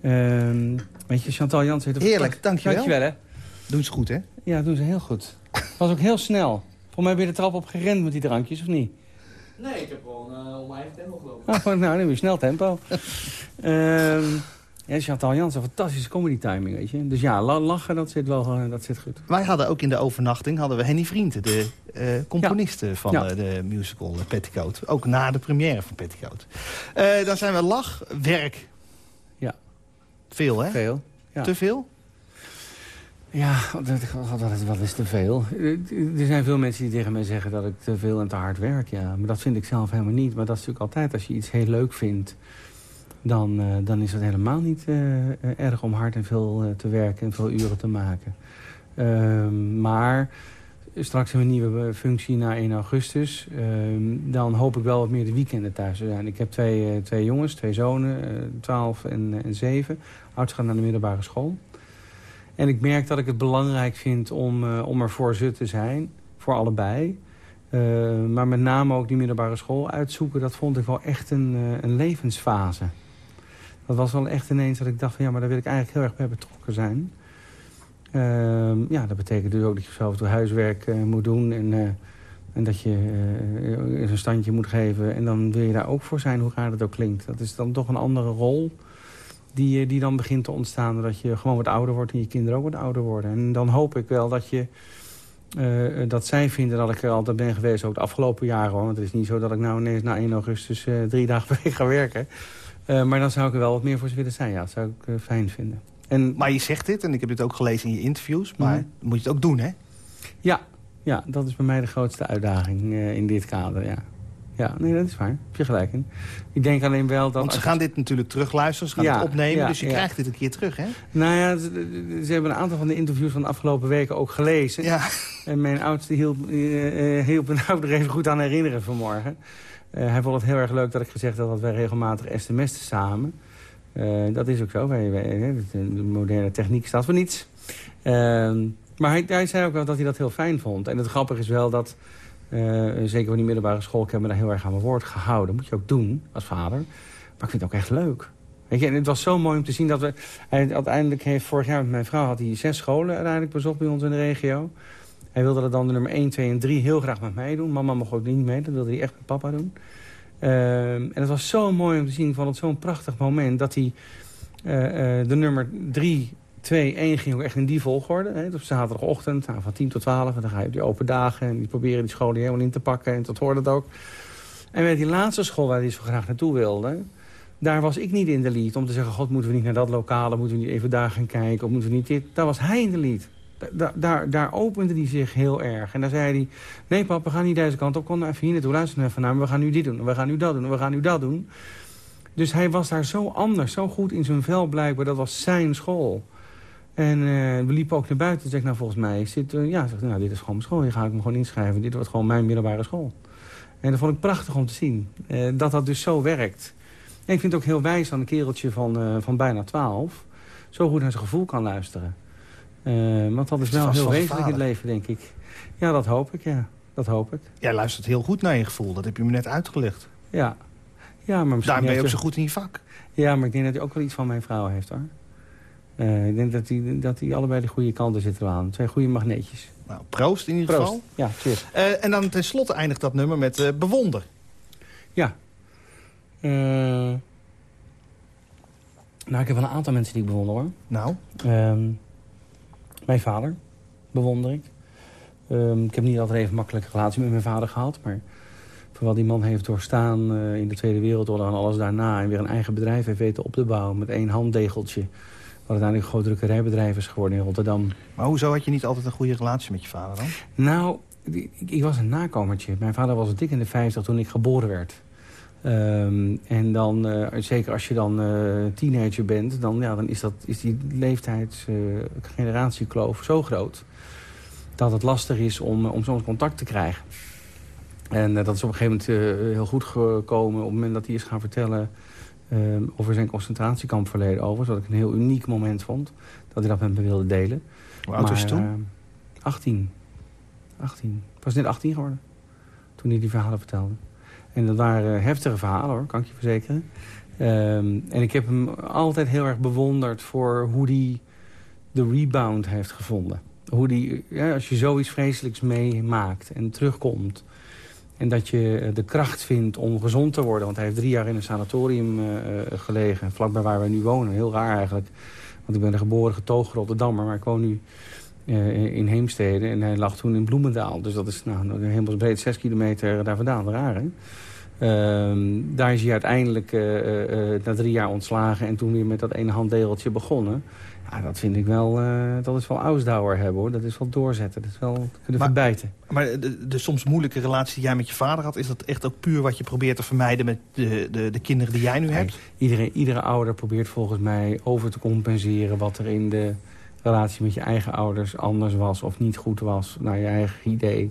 Ehm, weet je, Chantal Jansen heeft... Heerlijk, dankjewel. Dankjewel, hè. Doen ze goed, hè? Ja, doen ze heel goed. was ook heel snel. Volgens mij ben je de trap op gerend met die drankjes, of niet? Nee, ik heb gewoon uh, om mijn eigen tempo gelopen. Ah, nou, heb je snel tempo. Ehm ja, Chantal Jans, een fantastische comedy timing, weet je. Dus ja, lachen, dat zit wel eh, dat zit goed. Wij hadden ook in de overnachting hadden we Henny Vrienden, de uh, componiste van ja. de musical Petticoat. Ook na de première van Petticoat. dan zijn we lach, werk. Ja. Veel, hè? Veel. Ja. Te veel? Ja, dat is, wat is te veel. Er zijn veel mensen die tegen mij zeggen dat ik te veel en te hard werk. Ja. Maar dat vind ik zelf helemaal niet. Maar dat is natuurlijk altijd, als je iets heel leuk vindt... dan, uh, dan is het helemaal niet uh, erg om hard en veel te werken en veel uren te maken. Ehm, maar straks een nieuwe functie na 1 augustus. Ehm, dan hoop ik wel wat meer de weekenden thuis te zijn. Ik heb twee, twee jongens, twee zonen, 12 en, en 7. Ouders gaan naar de middelbare school. En ik merk dat ik het belangrijk vind om, om er voor ze te zijn. Voor allebei. Uh, maar met name ook die middelbare school uitzoeken. Dat vond ik wel echt een, een levensfase. Dat was wel echt ineens dat ik dacht van ja, maar daar wil ik eigenlijk heel erg bij betrokken zijn. Ehm, ja, dat betekent dus ook dat je zelf het huiswerk moet doen. En, en dat je een standje moet geven. En dan wil je daar ook voor zijn, hoe raar dat ook klinkt. Dat is dan toch een andere rol die, die dan begint te ontstaan. Doordat je gewoon wat ouder wordt en je kinderen ook wat ouder worden. En dan hoop ik wel dat, je, dat zij vinden dat ik er altijd ben geweest. Ook de afgelopen jaren hoor. Want het is niet zo dat ik nou ineens na 1 augustus drie dagen per week ga werken. Uh, maar dan zou ik er wel wat meer voor ze willen zijn. Ja, dat zou ik fijn vinden. En, maar je zegt dit, en ik heb dit ook gelezen in je interviews. Maar mm. moet je het ook doen, hè? Ja, ja dat is bij mij de grootste uitdaging in dit kader, ja. Ja, nee, dat is waar. Heb je gelijk in. Ik denk alleen wel dat... Want ze gaan dit natuurlijk terugluisteren, ze gaan ja, het opnemen, ja, dus je ja. krijgt dit een keer terug, hè? Nou ja, ze, ze, hebben een aantal van de interviews van de afgelopen weken ook gelezen. Ja. En mijn oudste hielp, uh, hielp me nou er even goed aan herinneren vanmorgen. Uh, hij vond het heel erg leuk dat ik gezegd had dat wij regelmatig sms'en samen. Uh, dat is ook zo. Wij, wij, de moderne techniek staat voor niets. Ehm, maar hij, hij zei ook wel dat hij dat heel fijn vond. En het grappige is wel dat... Uh, zeker van die middelbare school, ik heb me daar heel erg aan mijn woord gehouden. Dat moet je ook doen als vader. Maar ik vind het ook echt leuk. Weet je, en het was zo mooi om te zien dat we... Hij uiteindelijk heeft vorig jaar met mijn vrouw had hij zes scholen uiteindelijk bezocht bij ons in de regio. Hij wilde dat dan de nummer 1, 2 en 3 heel graag met mij doen. Mama mocht ook niet mee, dat wilde hij echt met papa doen. Uh, en het was zo mooi om te zien, van het zo'n prachtig moment... dat hij uh, de nummer 3 2, 1 ging ook echt in die volgorde. Hè. Op zaterdagochtend nou, van 10 tot 12. En dan ga je op die open dagen. En die proberen die scholen helemaal in te pakken. En dat hoorde het ook. En met die laatste school waar hij zo graag naartoe wilde... daar was ik niet in de lead. Om te zeggen, god, moeten we niet naar dat lokale? Moeten we niet even daar gaan kijken? Of moeten we niet dit? Daar was hij in de lead. Daar, daar, daar opende hij zich heel erg. En dan zei hij, nee pap, we gaan niet deze kant op. Kom nou even hier naartoe, luister nou even naar. We gaan nu dit doen, we gaan nu dat doen, we gaan nu dat doen. Dus hij was daar zo anders, zo goed in zijn vel blijkbaar. Dat was zijn school. En uh, we liepen ook naar buiten. Toen zei nou volgens mij zit... Uh, ja, zeg, nou dit is gewoon mijn school. Hier ga ik me gewoon inschrijven. Dit wordt gewoon mijn middelbare school. En dat vond ik prachtig om te zien. Uh, dat dat dus zo werkt. En ik vind het ook heel wijs aan een kereltje van, van bijna 12. Zo goed naar zijn gevoel kan luisteren. Want dat is wel heel wezenlijk in het leven, denk ik. Ja, dat hoop ik, ja. Dat hoop ik. Jij luistert heel goed naar je gevoel. Dat heb je me net uitgelegd. Ja. ja maar Daarom ben je ook zo goed in je vak. Ja, maar ik denk dat hij ook wel iets van mijn vrouw heeft, hoor. Uh, ik denk dat die, dat die allebei de goede kanten zitten aan. Twee goede magneetjes. Nou, proost in ieder proost. geval. Ja, cheers. Uh, en dan tenslotte eindigt dat nummer met uh, bewonder. Ja. nou, ik heb wel een aantal mensen die ik bewonder, hoor. Nou? Um, mijn vader bewonder ik. Um, ik heb niet altijd even makkelijke relatie met mijn vader gehad, maar... voor wat die man heeft doorstaan in de Tweede Wereldoorlog en alles daarna... en weer een eigen bedrijf heeft weten op te bouwen met één handdegeltje... Wat uiteindelijk een groot drukkerijbedrijf is geworden in Rotterdam. Maar hoezo had je niet altijd een goede relatie met je vader dan? Nou, ik, ik was een nakomertje. Mijn vader was dik in de 50 toen ik geboren werd. Um, en dan, uh, zeker als je dan uh, teenager bent... dan, ja, dan is, dat, is die leeftijdsgeneratiekloof uh, zo groot... dat het lastig is om, om soms contact te krijgen. En dat is op een gegeven moment heel goed gekomen... op het moment dat hij is gaan vertellen Um, over zijn concentratiekampverleden over. Wat ik een heel uniek moment vond. Dat hij dat met me wilde delen. Hoe oud was je toen? Uh, 18. 18. Ik was net 18 geworden. Toen hij die verhalen vertelde. En dat waren heftige verhalen hoor, kan ik je verzekeren. Um, en ik heb hem altijd heel erg bewonderd voor hoe hij de rebound heeft gevonden. Hoe die, ja, als je zoiets vreselijks meemaakt en terugkomt... en dat je eh, de kracht vindt om gezond te worden... want hij heeft drie jaar in een sanatorium uh, gelegen... vlakbij waar wij nu wonen. Heel raar eigenlijk. Want ik ben een geboren getogen Rotterdammer... maar ik woon nu in Heemstede en hij lag toen in Bloemendaal. Dus dat is nou, helemaal breed zes kilometer daar vandaan. Raar, hè? Uh, daar is hij uiteindelijk uh, na drie jaar ontslagen... en toen weer met dat ene handdeeltje begonnen. Ja, dat vind ik wel, dat is wel ausdauer hebben, hoor. Dat is wel doorzetten, dat is wel kunnen maar, verbijten. Maar de, de, soms moeilijke relatie die jij met je vader had... is dat echt ook puur wat je probeert te vermijden met de, de, de kinderen die jij nu hebt? Iedereen, iedere ouder probeert volgens mij over te compenseren... wat er in de relatie met je eigen ouders anders was of niet goed was... naar je eigen idee...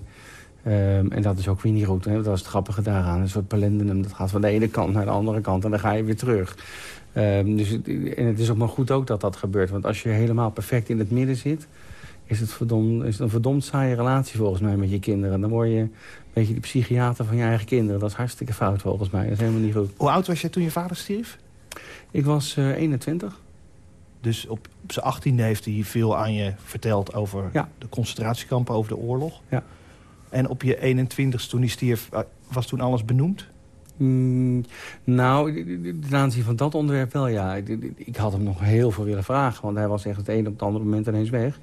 Um, en dat is ook weer niet goed. Hè? Dat is het grappige daaraan. Een soort palendinum. Dat gaat van de ene kant naar de andere kant. En dan ga je weer terug. Um, dus, en het is ook maar goed ook dat dat gebeurt. Want als je helemaal perfect in het midden zit... is het, is het een verdomd saaie relatie volgens mij met je kinderen. Dan word je een beetje de psychiater van je eigen kinderen. Dat is hartstikke fout volgens mij. Dat is helemaal niet goed. Hoe oud was je toen je vader stierf? Ik was uh, 21. Dus op, op zijn achttiende heeft hij veel aan je verteld over ja. de concentratiekampen, over de oorlog. Ja. En op je 21ste toen hij stierf, was toen alles benoemd? Mm, nou, ten aanzien van dat onderwerp wel, ja. Ik, had hem nog heel veel willen vragen, want hij was echt het ene op het andere moment ineens weg.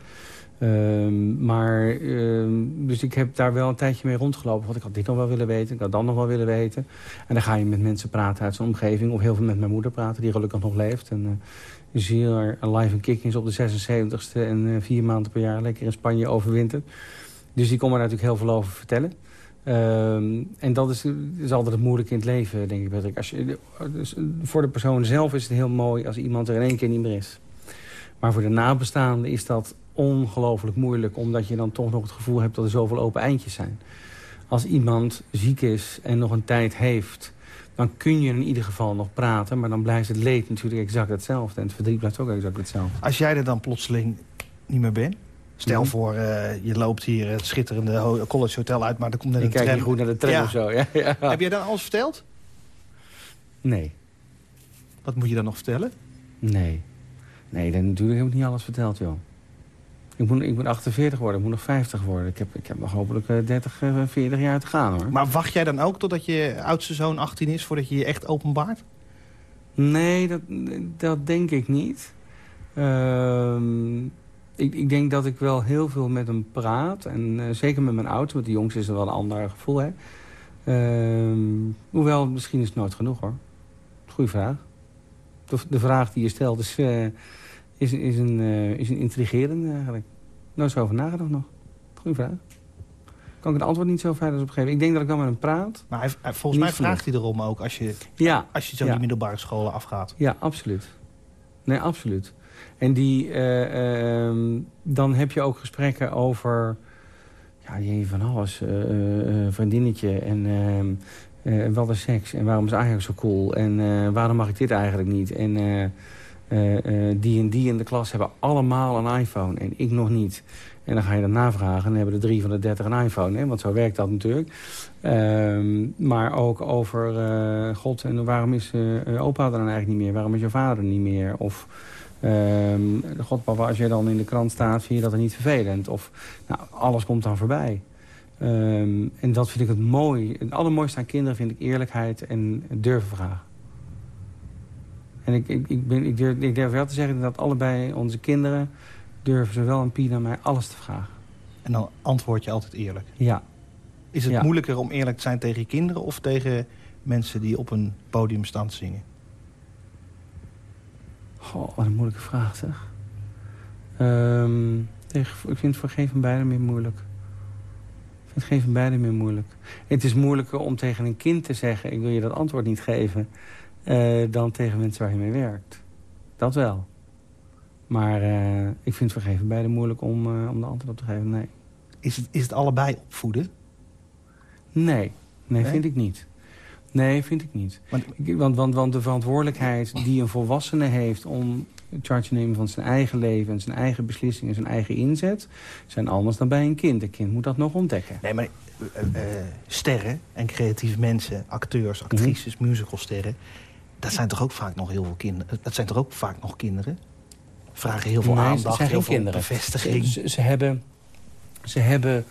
Um, maar, um, dus ik heb daar wel een tijdje mee rondgelopen. Want ik had dit nog wel willen weten, ik had dat nog wel willen weten. En dan ga je met mensen praten uit zijn omgeving. Of heel veel met mijn moeder praten, die gelukkig nog leeft. En uh, je ziet er live een kick op de 76ste en uh, vier maanden per jaar lekker in Spanje overwinterd. Dus die kon er natuurlijk heel veel over vertellen. Um, en dat is, is altijd het moeilijke in het leven, denk ik, Patrick. Als je, dus voor de persoon zelf is het heel mooi als iemand er in één keer niet meer is. Maar voor de nabestaanden is dat ongelooflijk moeilijk... omdat je dan toch nog het gevoel hebt dat er zoveel open eindjes zijn. Als iemand ziek is en nog een tijd heeft... dan kun je in ieder geval nog praten... maar dan blijft het leed natuurlijk exact hetzelfde. En het verdriet blijft ook exact hetzelfde. Als jij er dan plotseling niet meer bent... Stel -hmm. voor, uh, je loopt hier het schitterende College Hotel uit... maar er komt net een tram. Je kijkt goed naar de tram ja. of zo. Ja, ja. Heb jij dan alles verteld? Nee. Wat moet je dan nog vertellen? Nee. Nee, dan natuurlijk heb ik niet alles verteld, joh. Ik moet, ik moet 48 worden, ik moet nog 50 worden. Ik heb, ik heb nog hopelijk 30, 40 jaar te gaan, hoor. Maar wacht jij dan ook totdat je oudste zoon 18 is... voordat je je echt openbaart? Nee, dat, dat denk ik niet. Uh, ik, ik, denk dat ik wel heel veel met hem praat. En uh, zeker met mijn oudste, met de jongste is er wel een ander gevoel, hè. Uh, hoewel, misschien is het nooit genoeg, hoor. Goeie vraag. De, de vraag die je stelt is... Uh, is, is, een, uh, is een intrigerende eigenlijk. Nooit zo over nagedacht nog. Goeie vraag. Kan ik het antwoord niet zo veilig op geven. Ik denk dat ik dan met hem praat. Maar hij, hij, volgens mij vraagt hij erom ook als je, ja, als je zo ja. die middelbare scholen afgaat. Ja, absoluut. Nee, absoluut. En die, uh, uh, dan heb je ook gesprekken over... Ja, die van alles. Uh, vriendinnetje en uh, wat is seks. En waarom is eigenlijk zo cool. En waarom mag ik dit eigenlijk niet. En... Die en die in de klas hebben allemaal een iPhone en ik nog niet. En dan ga je dat navragen en dan hebben de drie van de dertig een iPhone. Hè? Want zo werkt dat natuurlijk. Uh, maar ook over God en waarom is opa er dan eigenlijk niet meer? Waarom is je vader niet meer? Of ehm, God papa, als jij dan in de krant staat, vind je dat er niet vervelend? Of nou, alles komt dan voorbij. Ehm, en dat vind ik het mooi. Het allermooiste aan kinderen vind ik eerlijkheid en durven vragen. En ik, ik, ik, ben, ik, durf, ik durf wel te zeggen dat allebei onze kinderen... durven zowel aan Pien en mij alles te vragen. En dan antwoord je altijd eerlijk? Ja. Is het ja. moeilijker om eerlijk te zijn tegen je kinderen... of tegen mensen die op een podium staan te zingen? Goh, wat een moeilijke vraag, zeg. Um, tegen, ik vind het voor geen van beiden meer moeilijk. Ik vind het geen van beiden meer moeilijk. Het is moeilijker om tegen een kind te zeggen... ik wil je dat antwoord niet geven... Uh, dan tegen mensen waar je mee werkt. Dat wel. Maar uh, ik vind het vergeven beide moeilijk om, uh, om de antwoord op te geven. Nee. Is het, is het allebei opvoeden? Nee. nee. Nee, vind ik niet. Nee, vind ik niet. Want, want, want, want de verantwoordelijkheid die een volwassene heeft... om charge te nemen van zijn eigen leven... en zijn eigen beslissingen en zijn eigen inzet... zijn anders dan bij een kind. Een kind moet dat nog ontdekken. Nee, maar sterren en creatieve mensen... acteurs, actrices, mm -hmm. musicalsterren dat zijn toch ook vaak nog heel veel kinderen. Dat zijn toch ook vaak nog kinderen? vragen heel veel Nee, aandacht, heel veel kinderen. bevestiging. Ze, ze hebben, ze hebben eh, eh,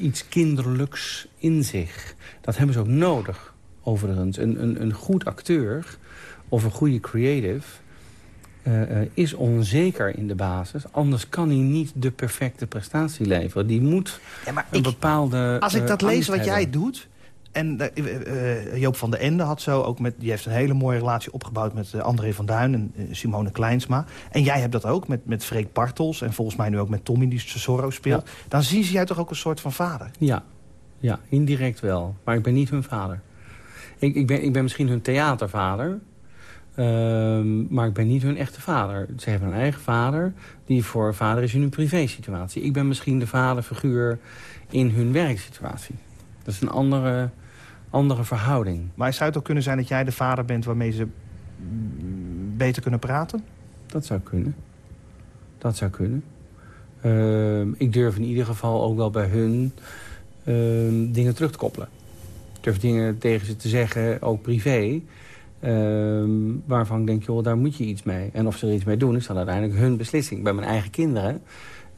iets kinderlijks in zich. Dat hebben ze ook nodig, overigens. Een, een, een goed acteur of een goede creative... eh, eh, is onzeker in de basis. Anders kan hij niet de perfecte prestatie leveren. Die moet Ja, maar een ik- bepaalde Als ik eh, dat lees wat jij doet... En eh, eh, Joop van der Ende had zo ook met, die heeft een hele mooie relatie opgebouwd met eh, André van Duin en eh, Simone Kleinsma. En jij hebt dat ook met, met Freek Bartels en volgens mij nu ook met Tommy die Zorro speelt. Dan zien ze jij toch ook een soort van vader. Ja, ja, indirect wel. Maar ik ben niet hun vader. Ik, ik, ben, ik ben misschien hun theatervader. ehm, maar ik ben niet hun echte vader. Ze hebben een eigen vader die voor vader is in hun privésituatie. Ik ben misschien de vaderfiguur in hun werksituatie. Dat is een andere, andere verhouding. Maar zou het ook kunnen zijn dat jij de vader bent waarmee ze beter kunnen praten? Dat zou kunnen. Dat zou kunnen. Ehm, ik durf in ieder geval ook wel bij hun ehm, dingen terug te koppelen. Ik durf dingen tegen ze te zeggen, ook privé... ehm, waarvan ik denk, joh, daar moet je iets mee. En of ze er iets mee doen, is dan uiteindelijk hun beslissing. Bij mijn eigen kinderen,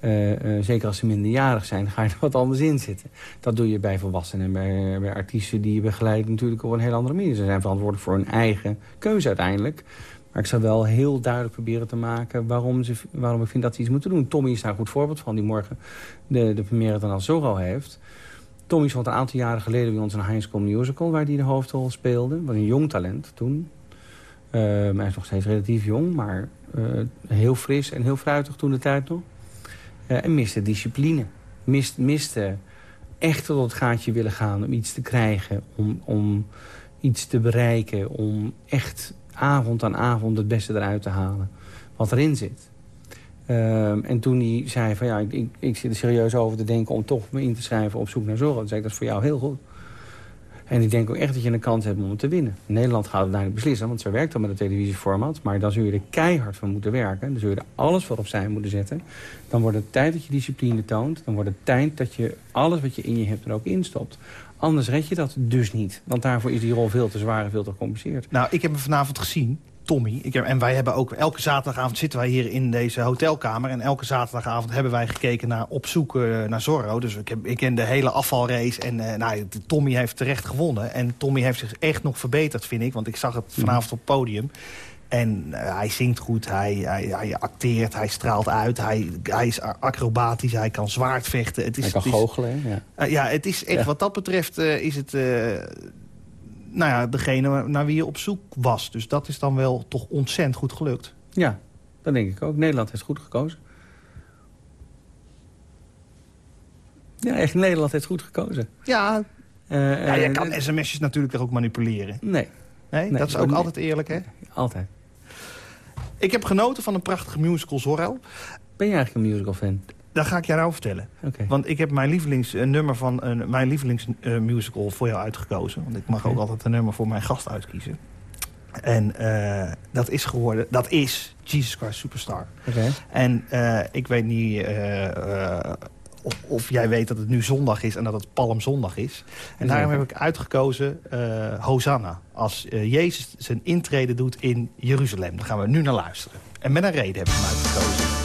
eh, eh, zeker als ze minderjarig zijn... ga je er wat anders in zitten. Dat doe je bij volwassenen en bij, bij artiesten die je begeleidt... natuurlijk op een heel andere manier. Ze zijn verantwoordelijk voor hun eigen keuze uiteindelijk... Maar ik zou wel heel duidelijk proberen te maken waarom, ze, waarom ik vind dat ze iets moeten doen. Tommy is daar een goed voorbeeld van, die morgen de, de première dan al Zorro heeft. Tommy stond een aantal jaren geleden bij ons in een high school musical... waar hij de hoofdrol speelde. Was een jong talent toen. Uh, hij is nog steeds relatief jong, maar heel fris en heel fruitig toen de tijd nog. Uh, en miste discipline. Mist, miste echt tot het gaatje willen gaan om iets te krijgen. Om, om iets te bereiken. Om echt avond aan avond het beste eruit te halen. Wat erin zit. Um, en toen hij zei van ja, ik, ik, ik, zit er serieus over te denken om toch me in te schrijven op zoek naar zorg. Toen zei ik, dat is voor jou heel goed. En ik denk ook echt dat je een kans hebt om het te winnen. In Nederland gaat het uiteindelijk beslissen, want ze werkt al met het televisieformat. Maar dan zul je er keihard van moeten werken. Dan zul je er alles voor opzij moeten zetten. Dan wordt het tijd dat je discipline toont. Dan wordt het tijd dat je alles wat je in je hebt er ook instopt. Anders red je dat dus niet. Want daarvoor is die rol veel te zwaar en veel te gecompliceerd. Nou, ik heb hem vanavond gezien. Tommy. Ik heb, en wij hebben ook elke zaterdagavond zitten wij hier in deze hotelkamer. En elke zaterdagavond hebben wij gekeken naar op zoek uh, naar Zorro. Dus ik, heb, ik ken de hele afvalrace. En uh, nou, Tommy heeft terecht gewonnen. En Tommy heeft zich echt nog verbeterd, vind ik. Want ik zag het vanavond op het podium. En uh, hij zingt goed, hij, hij, hij, acteert, hij straalt uit, hij, hij is acrobatisch, hij kan zwaard vechten. Het is, hij kan het is, goochelen, ja. Uh, ja, het is echt, ja. wat dat betreft uh, is het... nou ja, degene naar wie je op zoek was. Dus dat is dan wel toch ontzettend goed gelukt. Ja, dat denk ik ook. Nederland heeft goed gekozen. Ja, echt, Nederland heeft goed gekozen. Ja, ja je kan sms'jes natuurlijk ook manipuleren. Nee. Nee, nee dat is ook nee. altijd eerlijk, hè? Altijd. Ik heb genoten van een prachtige musical Zorro. Ben je eigenlijk een musical fan? Dat ga ik jou nou vertellen. Okay. Want ik heb mijn lievelingsnummer van uh, mijn lievelingsmusical uh, voor jou uitgekozen. Want ik mag okay. ook altijd een nummer voor mijn gast uitkiezen. En uh, dat is geworden, dat is Jesus Christ Superstar. Okay. En ik weet niet of, of, jij weet dat het nu zondag is en dat het Palmzondag is. En daarom heb ik uitgekozen Hosanna. Als Jezus zijn intrede doet in Jeruzalem. Daar gaan we nu naar luisteren. En met een reden heb ik hem uitgekozen.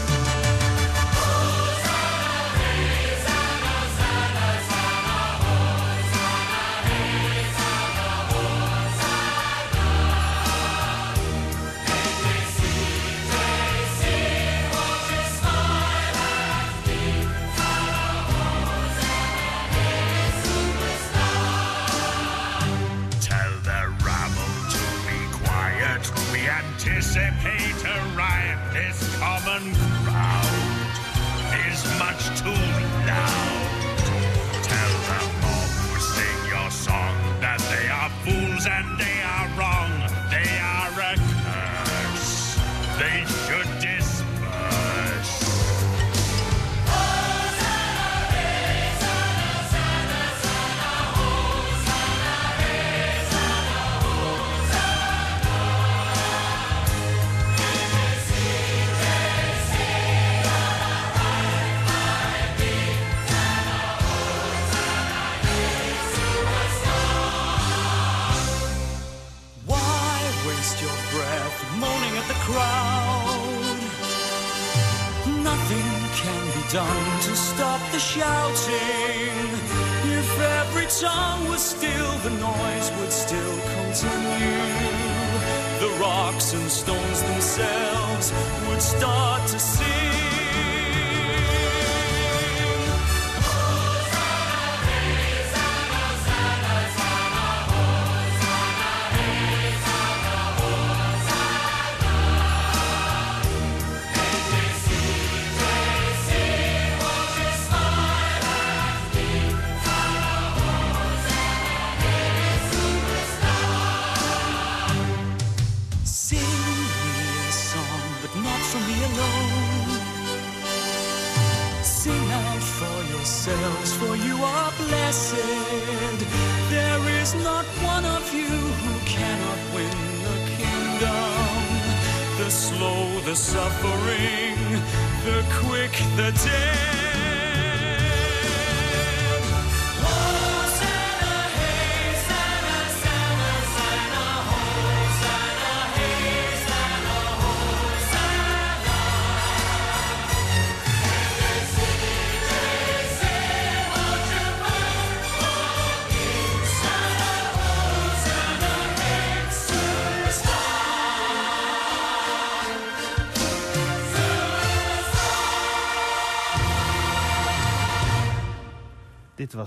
Rocks and stones themselves would start to sing.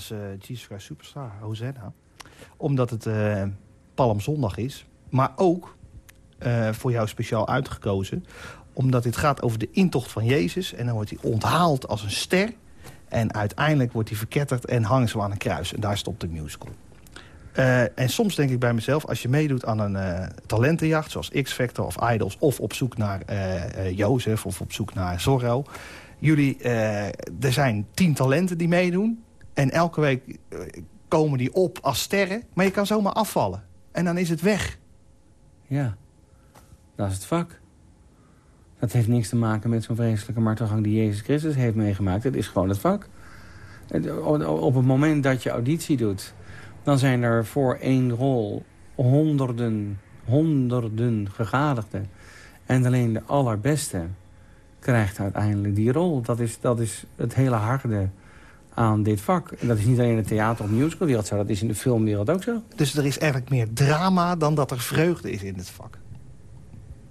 Was eh Jesus Christ Superstar, Hosanna. Omdat het eh Palmzondag is. Maar ook eh, voor jou speciaal uitgekozen. Omdat dit gaat over de intocht van Jezus. En dan wordt hij onthaald als een ster. En uiteindelijk wordt hij verketterd en hangen ze aan een kruis. En daar stopt de musical. En soms denk ik bij mezelf, als je meedoet aan een talentenjacht... zoals X-Factor of Idols, of op zoek naar eh, Jozef of op zoek naar Zorro... Jullie, er zijn tien talenten die meedoen. En elke week eh, komen die op als sterren. Maar je kan zomaar afvallen. En dan is het weg. Ja, dat is het vak. Dat heeft niks te maken met zo'n vreselijke martelgang die Jezus Christus heeft meegemaakt. Het is gewoon het vak. Op het moment dat je auditie doet... dan zijn er voor één rol honderden, honderden gegadigden. En alleen de allerbeste krijgt uiteindelijk die rol. Dat is, dat is het hele harde aan dit vak. En dat is niet alleen in de theater- of musicalwereld zo. Dat is in de filmwereld ook zo. Dus er is eigenlijk meer drama dan dat er vreugde is in het vak.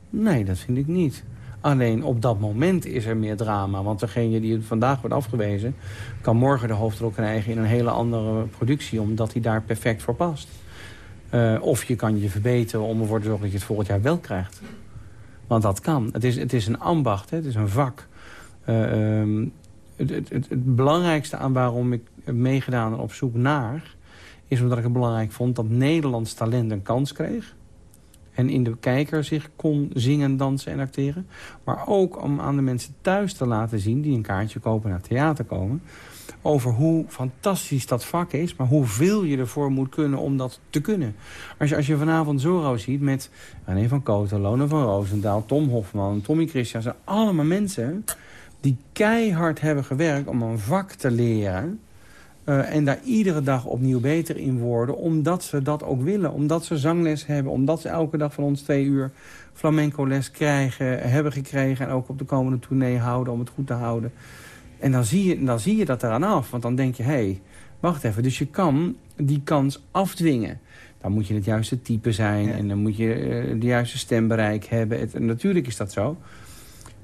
Nee, dat vind ik niet. Alleen op dat moment is er meer drama. Want degene die vandaag wordt afgewezen... kan morgen de hoofdrol krijgen in een hele andere productie... omdat hij daar perfect voor past. Eh, of je kan je verbeteren om ervoor te zorgen dat je het volgend jaar wel krijgt. Want dat kan. Het is, het is een ambacht, hè? het is een vak. Eh, ehm, het, belangrijkste aan waarom ik heb meegedaan op zoek naar... is omdat ik het belangrijk vond dat Nederlands talent een kans kreeg en in de kijker zich kon zingen, dansen en acteren. Maar ook om aan de mensen thuis te laten zien... die een kaartje kopen naar theater komen... over hoe fantastisch dat vak is... maar hoeveel je ervoor moet kunnen om dat te kunnen. Als je, als je vanavond Zorro ziet met René van Kooten... Lone van Roosendaal, Tom Hofman, Tommy Christian... zijn allemaal mensen die keihard hebben gewerkt om een vak te leren... Uh, en daar iedere dag opnieuw beter in worden. Omdat ze dat ook willen. Omdat ze zangles hebben. Omdat ze elke dag van ons twee uur flamenco les krijgen, hebben gekregen. En ook op de komende tournee houden om het goed te houden. En dan zie je, dan zie je dat eraan af. Want dan denk je, hé, hey, wacht even. Dus je kan die kans afdwingen. Dan moet je het juiste type zijn. Ja. En dan moet je uh, de juiste stembereik hebben. Het, natuurlijk is dat zo.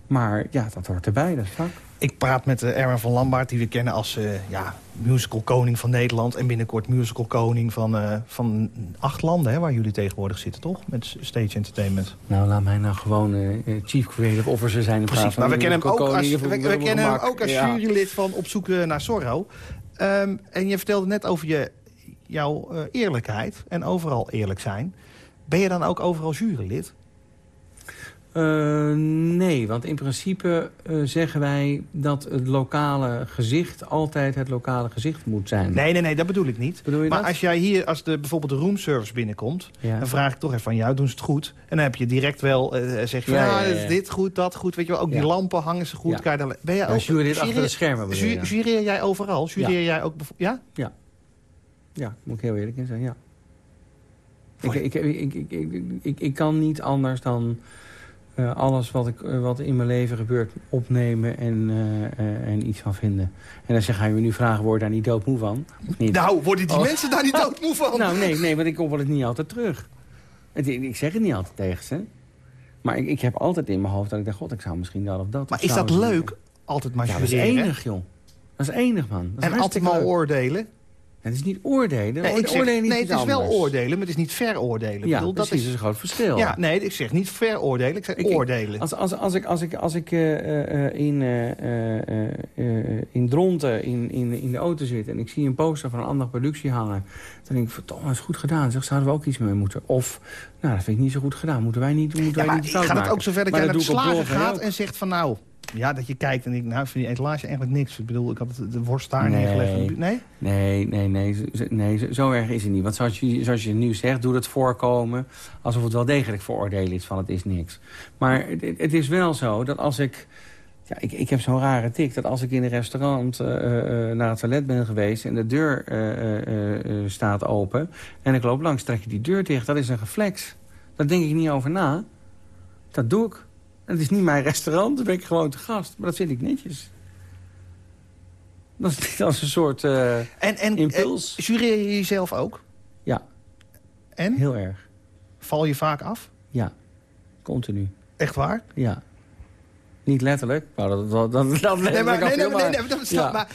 Maar ja, dat hoort erbij, dat vak. Ik praat met uh, Erwin van Lambaard, die we kennen als uh, ja, musical koning van Nederland... en binnenkort musical koning van, uh, van acht landen, hè, waar jullie tegenwoordig zitten, toch? Met Stage Entertainment. Nou, laat mij nou gewoon chief creative officer zijn. In Precies, maar we kennen hem ook als, we, we kennen hem ook als ja. jurylid van Op zoek naar Zorro. Um, en je vertelde net over je, jouw eerlijkheid en overal eerlijk zijn. Ben je dan ook overal jurylid? Uh, nee, want in principe uh, zeggen wij dat het lokale gezicht altijd het lokale gezicht moet zijn. Nee, nee, nee, dat bedoel ik niet. Bedoel je maar dat? als jij hier, als de, bijvoorbeeld de roomservice binnenkomt... Ja. dan vraag ik toch even van jou, doen ze het goed? En dan heb je direct wel, uh, zeg je van, ja, ja, dit goed, dat goed. Weet je wel, ook die lampen hangen ze goed. Kan je dan, ben jij ook, jury dit achter de schermen. Ju, ju, Jureer jij overal? Jureer jij ook, ja? Ja. Ja, moet ik heel eerlijk in zijn, ja. Ik, ik, ik, ik, ik, ik kan niet anders dan... eh, alles wat, ik, eh, wat in mijn leven gebeurt opnemen en, eh, en iets van vinden. En dan zeg, ga je me nu vragen, word je daar niet doodmoe van? Of niet? Nou, worden die Oh. mensen daar niet doodmoe van? Nou, nee, nee, want ik hoor het niet altijd terug. Het, ik zeg het niet altijd tegen ze. Maar ik, ik heb altijd in mijn hoofd dat ik denk... God, ik zou misschien dat of dat. maar is dat leuk? Altijd maar Ja, dat is enig, joh. Dat is enig, man. Dat En altijd maar oordelen. Het is niet oordelen. Nee, ik zeg, oordelen nee het is wel oordelen, maar het is niet veroordelen. Ik Ja, bedoel, dat precies. is, Dat is een groot verschil. ja, nee, ik zeg niet veroordelen, ik zeg Ik- oordelen. Als, als, als ik, als ik, als ik eh, eh, eh, in, eh, in Dronten in, in, in de auto zit... en ik zie een poster van een andere productie hangen... dan denk ik, verdomme, dat is goed gedaan. Zeg, zouden we ook iets mee moeten? Of, nou, dat vind ik niet zo goed gedaan. Moeten wij niet, moeten Ja, wij niet fout het ook zover dat Maar jij naar de slager gaat en zegt van nou... Ja, dat je kijkt en ik nou, vind die etalage eigenlijk niks. Ik bedoel, ik had de worst daar Nee. neergelegd. Nee? Nee, nee, nee, nee zo, zo erg is het niet. Want zoals je, zoals je nu zegt, doe het voorkomen... alsof het wel degelijk veroordelen is van het is niks. Maar het, het is wel zo dat als ik... Ja, ik, ik heb zo'n rare tik dat als ik in een restaurant eh, eh, naar het toilet ben geweest... en de deur eh, eh, eh, staat open en ik loop langs, trek je die deur dicht. Dat is een reflex. Daar denk ik niet over na. Dat doe ik. Het is niet mijn restaurant, dan ben ik gewoon te gast. Maar dat vind ik netjes. Dat is, is een soort... eh, En, en Impuls. eh, jureer je jezelf ook? Ja. En? Heel erg. Val je vaak af? Ja. Continu. Echt waar? Ja. Niet letterlijk, maar dat, dat, dat, dat Nee, maar, nee, nee, dat Ja. maar,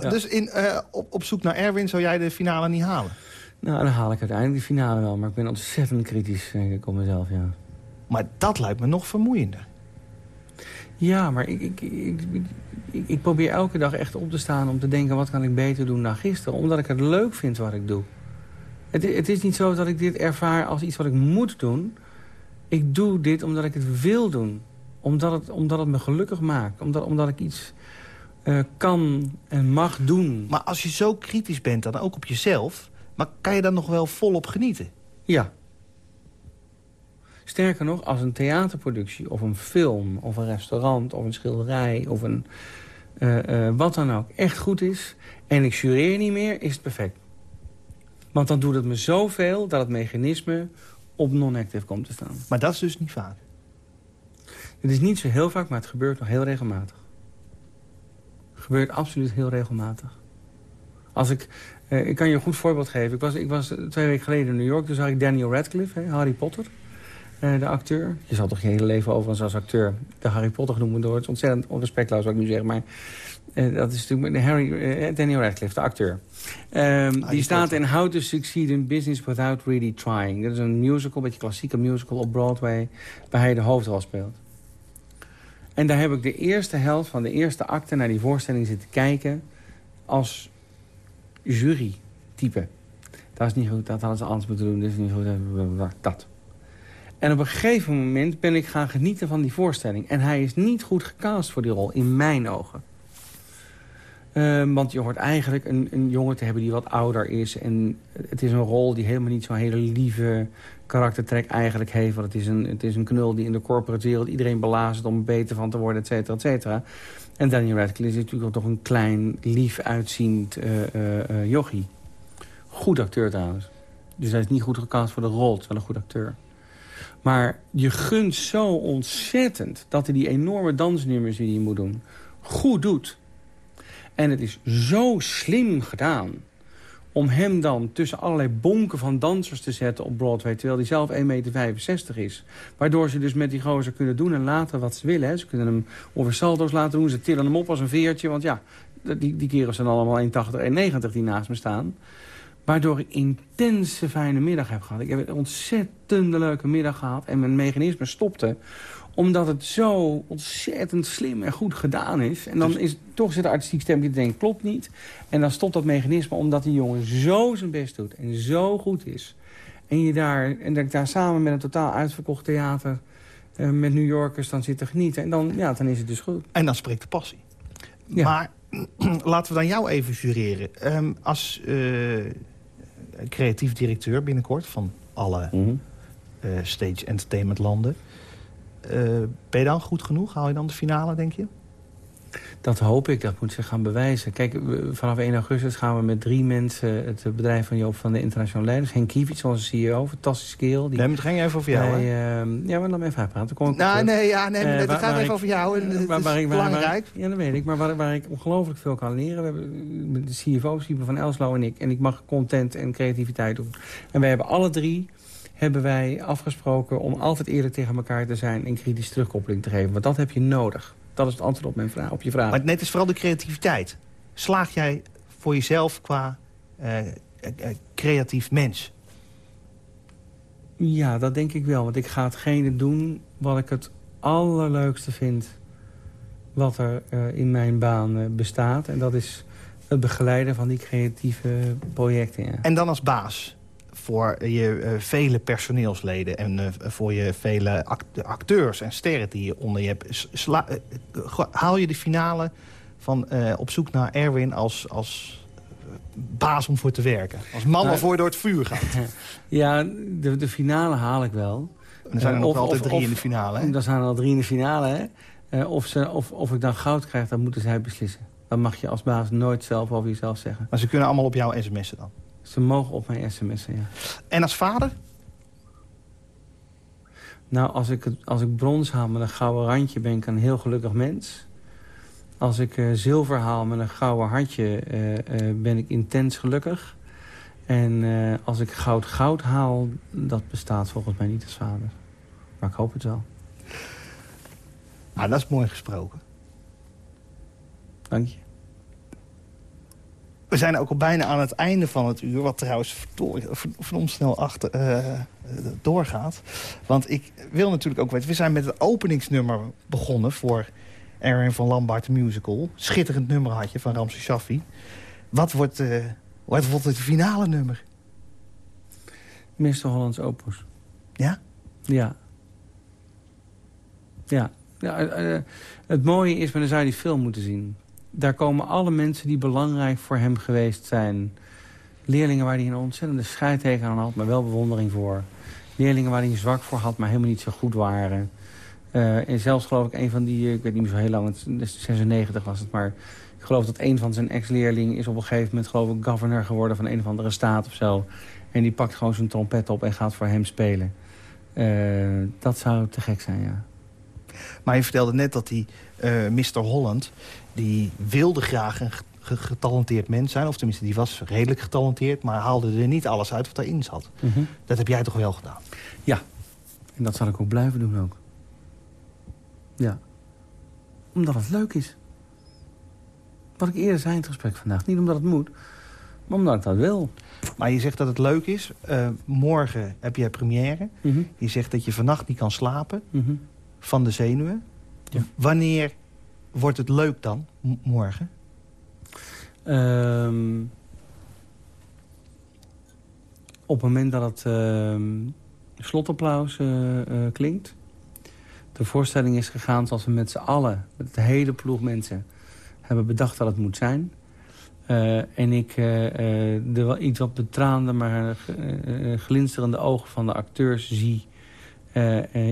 Ja. Dus in, eh, op, op zoek naar Erwin zou jij de finale niet halen? Nou, dan haal ik uiteindelijk die finale wel. Maar ik ben ontzettend kritisch denk ik, op mezelf, ja. Maar dat lijkt me nog vermoeiender. Ja, maar ik, ik, ik, ik, probeer elke dag echt op te staan om te denken... wat kan ik beter doen dan gisteren? Omdat ik het leuk vind wat ik doe. Het, het is niet zo dat ik dit ervaar als iets wat ik moet doen. Ik doe dit omdat ik het wil doen. Omdat het, omdat het me gelukkig maakt. Omdat, omdat ik iets eh, kan en mag doen. Maar als je zo kritisch bent dan ook op jezelf... maar kan je dan nog wel volop genieten? Ja. Sterker nog, als een theaterproductie of een film of een restaurant of een schilderij of een eh, eh, wat dan ook echt goed is en ik jureer niet meer, is het perfect. Want dan doet het me zoveel dat het mechanisme op non-active komt te staan. Maar dat is dus niet vaak. Het is niet zo heel vaak, maar het gebeurt nog heel regelmatig. Het gebeurt absoluut heel regelmatig. Als ik, eh, ik kan je een goed voorbeeld geven. Ik was, ik was twee weken geleden in New York. Toen zag ik Daniel Radcliffe, hè, Harry Potter. Eh, de acteur. Je zal toch je hele leven overigens als acteur de Harry Potter genoemd worden. Het is ontzettend onrespectloos wat ik nu zeg. Maar eh, dat is natuurlijk de Harry, eh, Daniel Radcliffe, de acteur. Ehm, die staat in How to Succeed in Business Without Really Trying. Dat is een musical, een beetje klassieke musical op Broadway. Waar hij de hoofdrol speelt. En daar heb ik de eerste helft van de eerste acte naar die voorstelling zitten kijken... als jury-type. Dat is niet goed, dat hadden ze anders moeten doen, dit is niet goed, dat. En op een gegeven moment ben ik gaan genieten van die voorstelling. En hij is niet goed gecast voor die rol, in mijn ogen. Ehm, want je hoort eigenlijk een, een jongen te hebben die wat ouder is. En het is een rol die helemaal niet zo'n hele lieve karaktertrek eigenlijk heeft. Want het is, een, het is een knul die in de corporate wereld iedereen belazert om er beter van te worden, et cetera, et cetera. En Daniel Radcliffe is natuurlijk toch een klein, lief uitziend eh, jochie. Goed acteur trouwens. Dus hij is niet goed gecast voor de rol. Wel een goed acteur. Maar je gunt zo ontzettend dat hij die enorme dansnummers die hij moet doen... goed doet. En het is zo slim gedaan om hem dan tussen allerlei bonken van dansers te zetten op Broadway... terwijl hij zelf 1,65 meter is. Waardoor ze dus met die gozer kunnen doen en laten wat ze willen. Ze kunnen hem over salto's laten doen, ze tillen hem op als een veertje. Want ja, die, die kerels zijn allemaal 1,80, 1,90 die naast me staan. Waardoor ik intense fijne middag heb gehad. Ik heb een ontzettend leuke middag gehad. En mijn mechanisme stopte. Omdat het zo ontzettend slim en goed gedaan is. En dan is toch zit de artistiek stem die denkt, klopt niet. En dan stopt dat mechanisme omdat die jongen zo zijn best doet. En zo goed is. En, je daar, en dat ik daar samen met een totaal uitverkocht theater... eh, met New Yorkers dan zit te genieten. En dan, ja, dan is het dus goed. En dan spreekt de passie. Ja. Maar laten we dan jou even jureren. Ehm, als eh, creatief directeur binnenkort van alle Mhm. eh, stage entertainment landen... eh, ben je dan goed genoeg? Haal je dan de finale, denk je? Dat hoop ik, dat moet ze gaan bewijzen. Kijk, vanaf 1 augustus gaan we met drie mensen... het bedrijf van Joop van de Internationale Leiders... Henk Kiewicz, onze CEO, fantastische kerel. Die Nee, maar het ging even over jou, bij, ehm, ja, maar even. Dan kom ik op Nou, nee, ja, nee, Eh, het gaat even ik- over jou. En het waar- is waar belangrijk. ja, dat weet ik. Maar waar, waar ik ongelooflijk veel kan leren... We hebben met de CFO, Siebe van Elslo en ik... en ik mag content en creativiteit doen. En wij hebben alle drie hebben wij afgesproken om altijd eerlijk tegen elkaar te zijn... en kritisch terugkoppeling te geven. Want dat heb je nodig. Dat is het antwoord op, mijn vraag, op je vraag. Maar net is vooral de creativiteit. Slaag jij voor jezelf qua eh, eh, eh, creatief mens? Ja, dat denk ik wel. Want ik ga hetgene doen wat ik het allerleukste vind... wat er eh, in mijn baan eh, bestaat. En dat is het begeleiden van die creatieve projecten. Ja. En dan als baas voor je eh, vele personeelsleden... en eh, voor je vele act- acteurs en sterren die je onder je hebt... sla- eh, eh, haal je de finale van eh, op zoek naar Erwin als, als eh, baas om voor te werken? Als man Nou, waarvoor je door het vuur gaat? Ja, de, de finale haal ik wel. Er zijn er Eh, nog of- altijd drie of- in de finale, hè? Dan zijn er al drie in de finale. Hè? Eh, of, ze, of, of ik dan goud krijg, dat moeten zij beslissen. Dat mag je als baas nooit zelf over jezelf zeggen. Maar ze kunnen allemaal op jou sms'en dan. Ze mogen op mijn sms'en, ja. En als vader? Nou, als ik, het, als ik brons haal met een gouden randje, ben ik een heel gelukkig mens. Als ik eh, zilver haal met een gouden hartje, eh, eh, ben ik intens gelukkig. En als ik goud goud haal, dat bestaat volgens mij niet als vader. Maar ik hoop het wel. Nou, dat is mooi gesproken. Dank je. We zijn ook al bijna aan het einde van het uur. Wat trouwens verdomd snel achter, eh, doorgaat. Want ik wil natuurlijk ook weten... We zijn met het openingsnummer begonnen voor Erwin van Lambaard de Musical. Schitterend nummer had je van Ramse Shaffi. Wat wordt, eh, wat wordt het finale nummer? Mr. Hollands Opus. Ja? Ja. Ja. ja eh, het mooie is, maar dan zou je die film moeten zien. Daar komen alle mensen die belangrijk voor hem geweest zijn. Leerlingen waar hij een ontzettende scheid tegen aan had, maar wel bewondering voor. Leerlingen waar hij zwak voor had, maar helemaal niet zo goed waren. Eh, en zelfs geloof ik een van die, eh, ik weet niet meer zo heel lang, het is 96 was het, maar ik geloof dat een van zijn ex-leerlingen is op een gegeven moment geloof ik governor geworden van een of andere staat of zo. En die pakt gewoon zijn trompet op en gaat voor hem spelen. Eh, dat zou te gek zijn, ja. Maar je vertelde net dat die Mr. Holland... die wilde graag een ge- getalenteerd mens zijn. Of tenminste, die was redelijk getalenteerd... maar haalde er niet alles uit wat daarin zat. Mhm. Dat heb jij toch wel gedaan? Ja. En dat zal ik ook blijven doen ook. Ja. Omdat het leuk is. Wat ik eerder zei in het gesprek vandaag. Niet omdat het moet, maar omdat ik dat wil. Maar je zegt dat het leuk is. Eh, morgen heb jij première. Mhm. Je zegt dat je vannacht niet kan slapen Mhm. van de zenuwen. Ja. Wanneer wordt het leuk dan, morgen? Ehm, op het moment dat het ehm, slotapplaus eh, eh, klinkt. De voorstelling is gegaan zoals we met z'n allen, met de hele ploeg mensen, hebben bedacht dat het moet zijn. Eh, en ik de wel iets wat betraande, maar glinsterende ogen van de acteurs zie.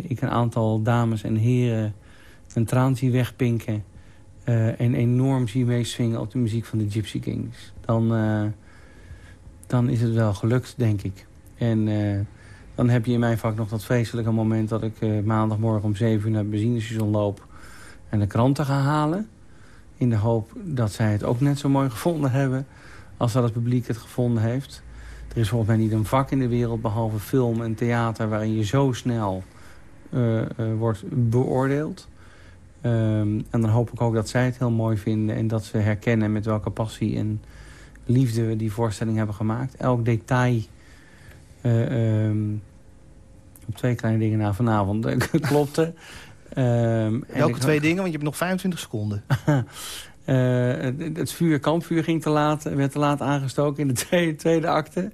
Ik een aantal dames en heren een traan zie wegpinken. Eh, en enorm zie meeswingen op de muziek van de Gypsy Kings. Dan, eh, dan is het wel gelukt, denk ik. En eh, dan heb je in mijn vak nog dat vreselijke moment... dat ik maandagmorgen om 7 uur naar het benzinestation loop... en de kranten ga halen. In de hoop dat zij het ook net zo mooi gevonden hebben... als dat het publiek het gevonden heeft. Er is volgens mij niet een vak in de wereld... behalve film en theater waarin je zo snel wordt beoordeeld... Ehm, en dan hoop ik ook dat zij het heel mooi vinden... en dat ze herkennen met welke passie en liefde we die voorstelling hebben gemaakt. Elk detail... eh, ehm, op twee kleine dingen na vanavond eh, klopte. Ehm, en Welke twee dingen? Want je hebt nog 25 seconden. Eh, het, het vuur, kampvuur ging te laat, werd te laat aangestoken in de tweede, tweede acte.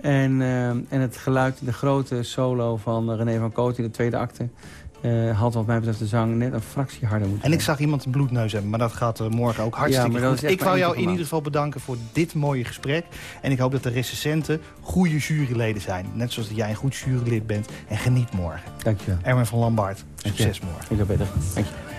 En, en het geluid, de grote solo van René van Coot in de tweede acte... eh, had wat mij betreft de zang net een fractie harder moeten En ik zag iemand een bloedneus hebben, maar dat gaat eh, morgen ook hartstikke Ja, goed. Ik wou jou in ieder geval bedanken voor dit mooie gesprek. En ik hoop dat de recensenten goede juryleden zijn. Net zoals dat jij een goed jurylid bent. En geniet morgen. Dankjewel. Erwin van Lambaard, succes morgen. Ik beter. Dank je.